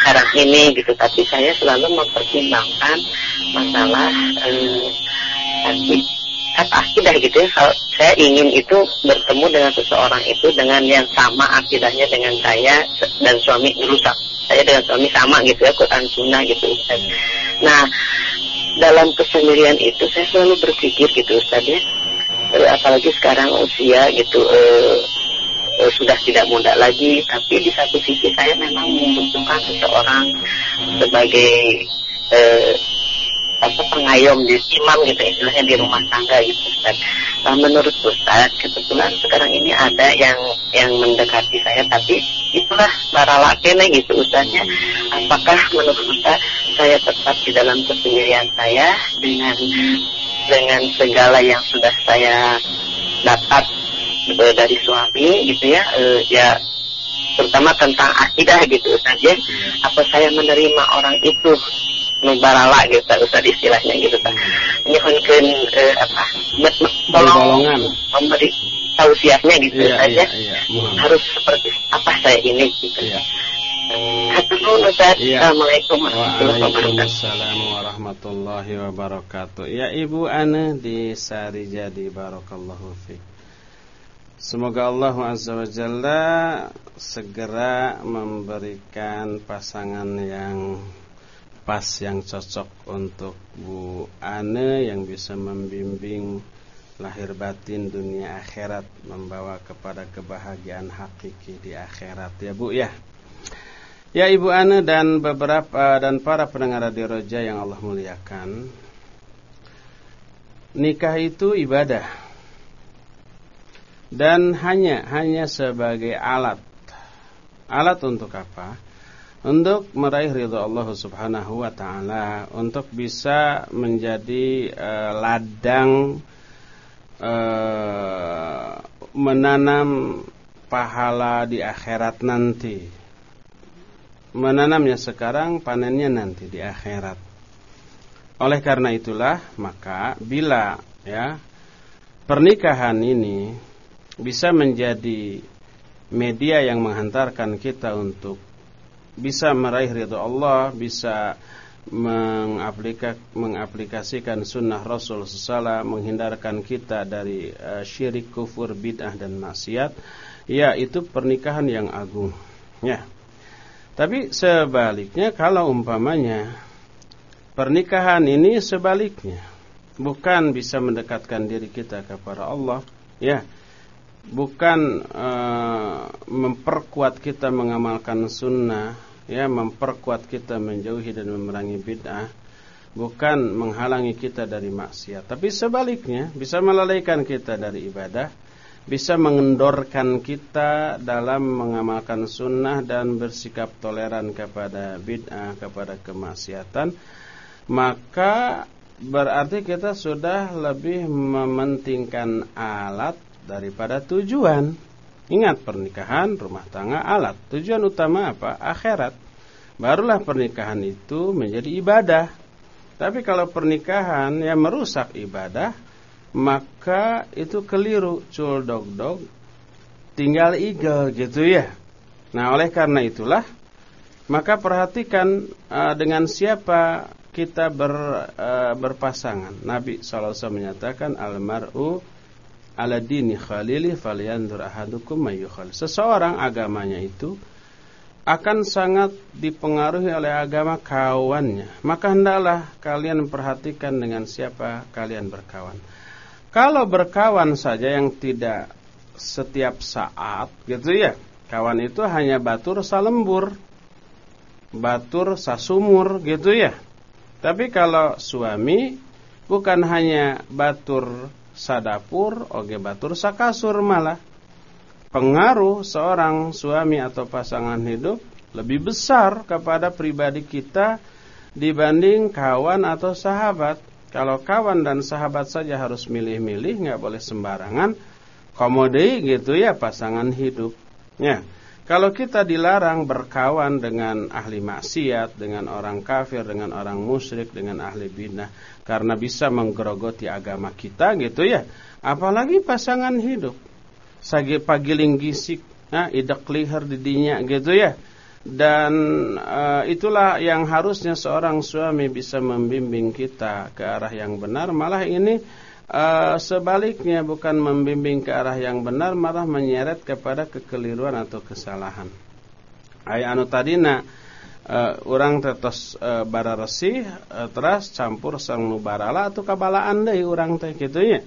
sekarang ini gitu. Tapi saya selalu mempertimbangkan masalah eh, kata akidah gitu ya. Kalau saya ingin itu bertemu dengan seseorang itu dengan yang sama akidahnya dengan saya dan suami rusak. Saya dengan suami sama gitu ya Quran Sunnah gitu Ustaz. Nah dalam kesendirian itu saya selalu berpikir gitu Ustaz ya. Eh, apalagi sekarang usia gitu eh, uh, sudah tidak muda lagi tapi di satu sisi saya memang membutuhkan seseorang sebagai uh, apa pengayom di imam gitu istilahnya di rumah tangga gitu Ustaz. Nah, menurut Ustaz kebetulan sekarang ini ada yang yang mendekati saya tapi itulah para lakene gitu Ustaznya. Apakah menurut Ustaz saya tetap di dalam kesendirian saya dengan dengan segala yang sudah saya dapat e, dari suami gitu ya e, ya terutama tentang akidah gitu Ustaz ya apa saya menerima orang itu nubarala gitu Ustaz istilahnya gitu Ustaz nyuhunkeun e, apa tolong memberi tausiahnya gitu iya, saja iya, iya. harus seperti apa saya ini gitu iya. Iya. Assalamualaikum warahmatullahi wabarakatuh. Ya Ibu Ana di Sari Jadi Barakallahu Fik. Semoga Allah Azza wa Jalla segera memberikan pasangan yang pas yang cocok untuk Bu Ane yang bisa membimbing lahir batin dunia akhirat membawa kepada kebahagiaan hakiki di akhirat ya Bu ya. Ya Ibu Ane dan beberapa dan para pendengar di Roja yang Allah muliakan. Nikah itu ibadah dan hanya hanya sebagai alat. Alat untuk apa? Untuk meraih ridha Allah Subhanahu wa taala, untuk bisa menjadi uh, ladang uh, menanam pahala di akhirat nanti. Menanamnya sekarang, panennya nanti di akhirat. Oleh karena itulah, maka bila ya pernikahan ini bisa menjadi media yang menghantarkan kita untuk bisa meraih ridho Allah, bisa mengaplika, mengaplikasikan sunnah Rasul Sallallahu menghindarkan kita dari uh, syirik, kufur, bid'ah dan maksiat, ya itu pernikahan yang agung. Ya. Tapi sebaliknya kalau umpamanya pernikahan ini sebaliknya bukan bisa mendekatkan diri kita kepada Allah, ya bukan uh, memperkuat kita mengamalkan sunnah, ya memperkuat kita menjauhi dan memerangi bid'ah, bukan menghalangi kita dari maksiat, tapi sebaliknya bisa melalaikan kita dari ibadah, bisa mengendorkan kita dalam mengamalkan sunnah dan bersikap toleran kepada bid'ah, kepada kemaksiatan, maka berarti kita sudah lebih mementingkan alat daripada tujuan. Ingat pernikahan, rumah tangga, alat. Tujuan utama apa? Akhirat. Barulah pernikahan itu menjadi ibadah. Tapi kalau pernikahan yang merusak ibadah, maka itu keliru. Cul dog dog, tinggal eagle gitu ya. Nah oleh karena itulah, maka perhatikan uh, dengan siapa kita ber, uh, berpasangan. Nabi SAW menyatakan almaru ala dini khalili falyanzur ahadukum mayyukhal. Seseorang agamanya itu akan sangat dipengaruhi oleh agama kawannya. Maka hendaklah kalian perhatikan dengan siapa kalian berkawan. Kalau berkawan saja yang tidak setiap saat gitu ya. Kawan itu hanya batur salembur. Batur sasumur gitu ya. Tapi kalau suami bukan hanya batur sadapur, oge batur sakasur malah pengaruh seorang suami atau pasangan hidup lebih besar kepada pribadi kita dibanding kawan atau sahabat. Kalau kawan dan sahabat saja harus milih-milih, nggak boleh sembarangan. Komodei gitu ya pasangan hidupnya. Kalau kita dilarang berkawan dengan ahli maksiat, dengan orang kafir, dengan orang musyrik, dengan ahli bidah, karena bisa menggerogoti agama kita gitu ya. Apalagi pasangan hidup. Sagi pagiling gisik nah, idak liher didinya gitu ya. Dan uh, itulah yang harusnya seorang suami bisa membimbing kita ke arah yang benar. Malah ini uh, sebaliknya bukan membimbing ke arah yang benar malah menyeret kepada kekeliruan atau kesalahan. Ay anu tadina uh, orang tetos uh, bara resih uh, teras campur sang nubarala atau kabalaan deui urang teh kitu nya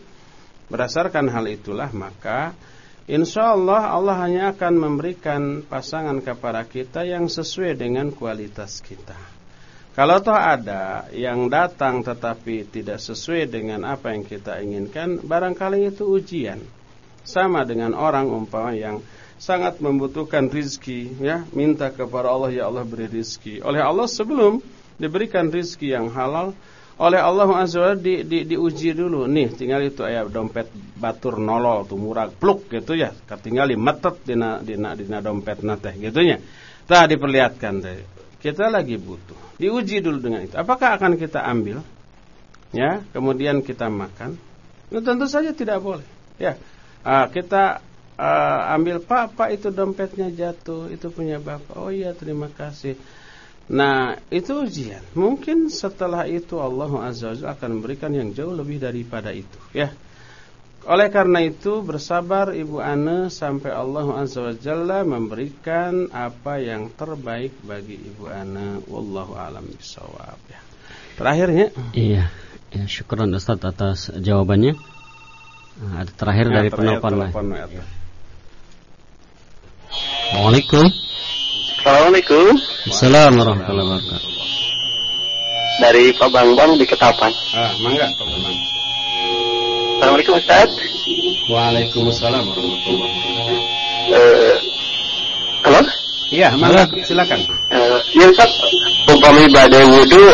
berdasarkan hal itulah maka Insya Allah Allah hanya akan memberikan pasangan kepada kita yang sesuai dengan kualitas kita. Kalau toh ada yang datang tetapi tidak sesuai dengan apa yang kita inginkan, barangkali itu ujian. Sama dengan orang umpama yang sangat membutuhkan rizki, ya. Minta kepada Allah ya Allah beri rizki. Oleh Allah sebelum diberikan rizki yang halal, oleh Allah Azza di, di, diuji dulu. Nih tinggal itu ayat dompet batur nolol tuh murah pluk gitu ya. Ketinggali metet dina dina dina dompet nate gitunya tak diperlihatkan deh kita lagi butuh. Diuji dulu dengan itu. Apakah akan kita ambil? Ya kemudian kita makan? Nah, tentu saja tidak boleh. Ya ah, kita ah, ambil pak pak itu dompetnya jatuh itu punya bapak. Oh iya terima kasih. Nah itu ujian. Mungkin setelah itu Allah Azza wa akan memberikan yang jauh lebih daripada itu ya. Oleh karena itu bersabar Ibu Ana Sampai Allah Azza wa Jalla memberikan apa yang terbaik bagi Ibu Ana. Wallahu alam bisawab ya. Terakhirnya Iya. Ya, Syukuran Ustaz atas jawabannya. Nah, Ada terakhir ya, dari penelpon Assalamualaikum Assalamualaikum. Assalamualaikum warahmatullahi wabarakatuh. Dari Pak Bambang di Ketapan. Ah, mangga Pak Bambang. Assalamualaikum Ustaz. Waalaikumsalam warahmatullahi wabarakatuh. Uh, halo? Iya, mangga silakan. Uh, ya Ustaz, umpama ibadah wudhu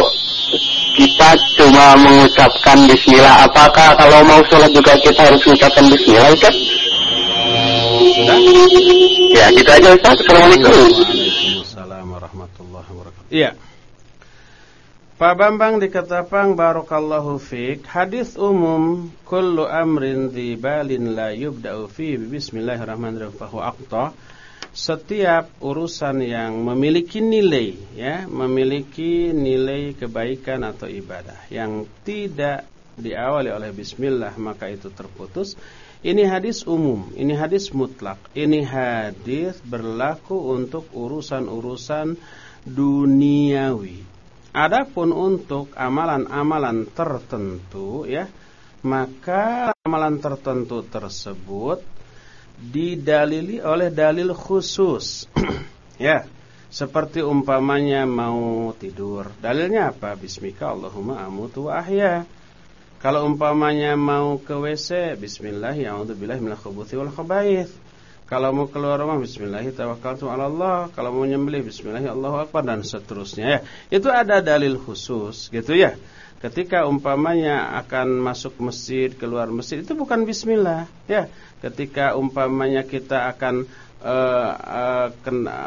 kita cuma mengucapkan bismillah. Apakah kalau mau sholat juga kita harus mengucapkan bismillah Ustaz? Sudah? Ya, gitu aja Ustaz. Assalamualaikum. Waalaikumsalam warahmatullahi wabarakatuh. Iya. Pak Bambang di Ketapang Barakallahu Fik Hadis umum Kullu amrin di balin la yubda'u fi Bismillahirrahmanirrahim Fahu aqta Setiap urusan yang memiliki nilai ya Memiliki nilai kebaikan atau ibadah Yang tidak diawali oleh Bismillah Maka itu terputus ini hadis umum, ini hadis mutlak. Ini hadis berlaku untuk urusan-urusan duniawi. Adapun untuk amalan-amalan tertentu ya, maka amalan tertentu tersebut didalili oleh dalil khusus. [clears throat] ya, seperti umpamanya mau tidur. Dalilnya apa? Bismika Allahumma amutu wa ahya. Kalau umpamanya mau ke WC, bismillah ya'udzubillahi minal khubuthi wal khaba'ith. Kalau mau keluar rumah, bismillah tawakkaltu 'ala Allah. Kalau mau nyembelih, bismillah Allahu akbar dan seterusnya ya. Itu ada dalil khusus gitu ya. Ketika umpamanya akan masuk masjid, keluar masjid itu bukan bismillah ya. Ketika umpamanya kita akan uh, uh,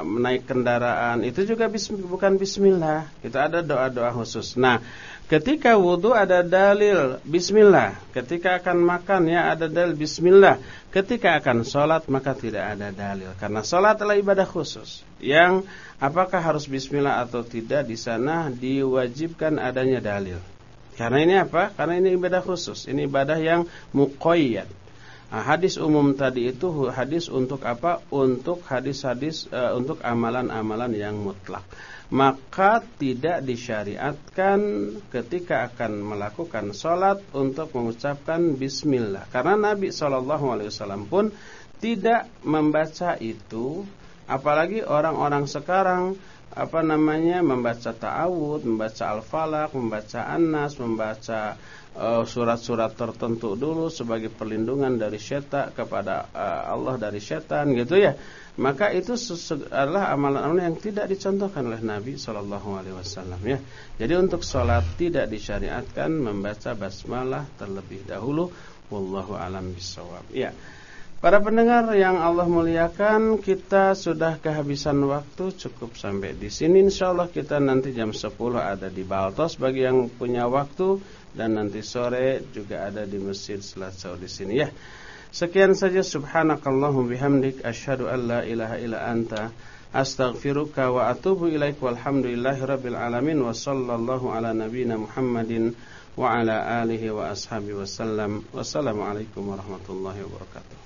naik kendaraan itu juga bis, bukan bismillah. Itu ada doa-doa khusus. Nah, Ketika wudhu ada dalil Bismillah. Ketika akan makan ya ada dalil Bismillah. Ketika akan sholat maka tidak ada dalil. Karena sholat adalah ibadah khusus. Yang apakah harus Bismillah atau tidak Di sana diwajibkan adanya dalil. Karena ini apa? Karena ini ibadah khusus. Ini ibadah yang muqayyad. Nah, hadis umum tadi itu hadis untuk apa? Untuk hadis-hadis uh, untuk amalan-amalan yang mutlak. Maka tidak disyariatkan ketika akan melakukan sholat untuk mengucapkan Bismillah. Karena Nabi Shallallahu Alaihi Wasallam pun tidak membaca itu, apalagi orang-orang sekarang apa namanya membaca ta'awud, membaca al-falaq, membaca an-nas, membaca Eh, surat-surat uh, tertentu dulu sebagai perlindungan dari syaitan kepada uh, Allah dari syaitan gitu ya. Maka itu adalah amalan-amalan yang tidak dicontohkan oleh Nabi Shallallahu Alaihi Wasallam ya. Jadi untuk sholat tidak disyariatkan membaca basmalah terlebih dahulu. Wallahu alam bisawab ya Para pendengar yang Allah muliakan, kita sudah kehabisan waktu cukup sampai di sini. Insya Allah kita nanti jam 10 ada di Baltos bagi yang punya waktu dan nanti sore juga ada di Masjid Salat di sini ya. Sekian saja subhanakallahum bihamdik asyhadu an la ilaha illa anta astaghfiruka wa atubu ilaik walhamdulillahi rabbil alamin wa sallallahu ala nabiyyina Muhammadin wa ala alihi wa ashabihi wasallam. Wassalamualaikum warahmatullahi wabarakatuh.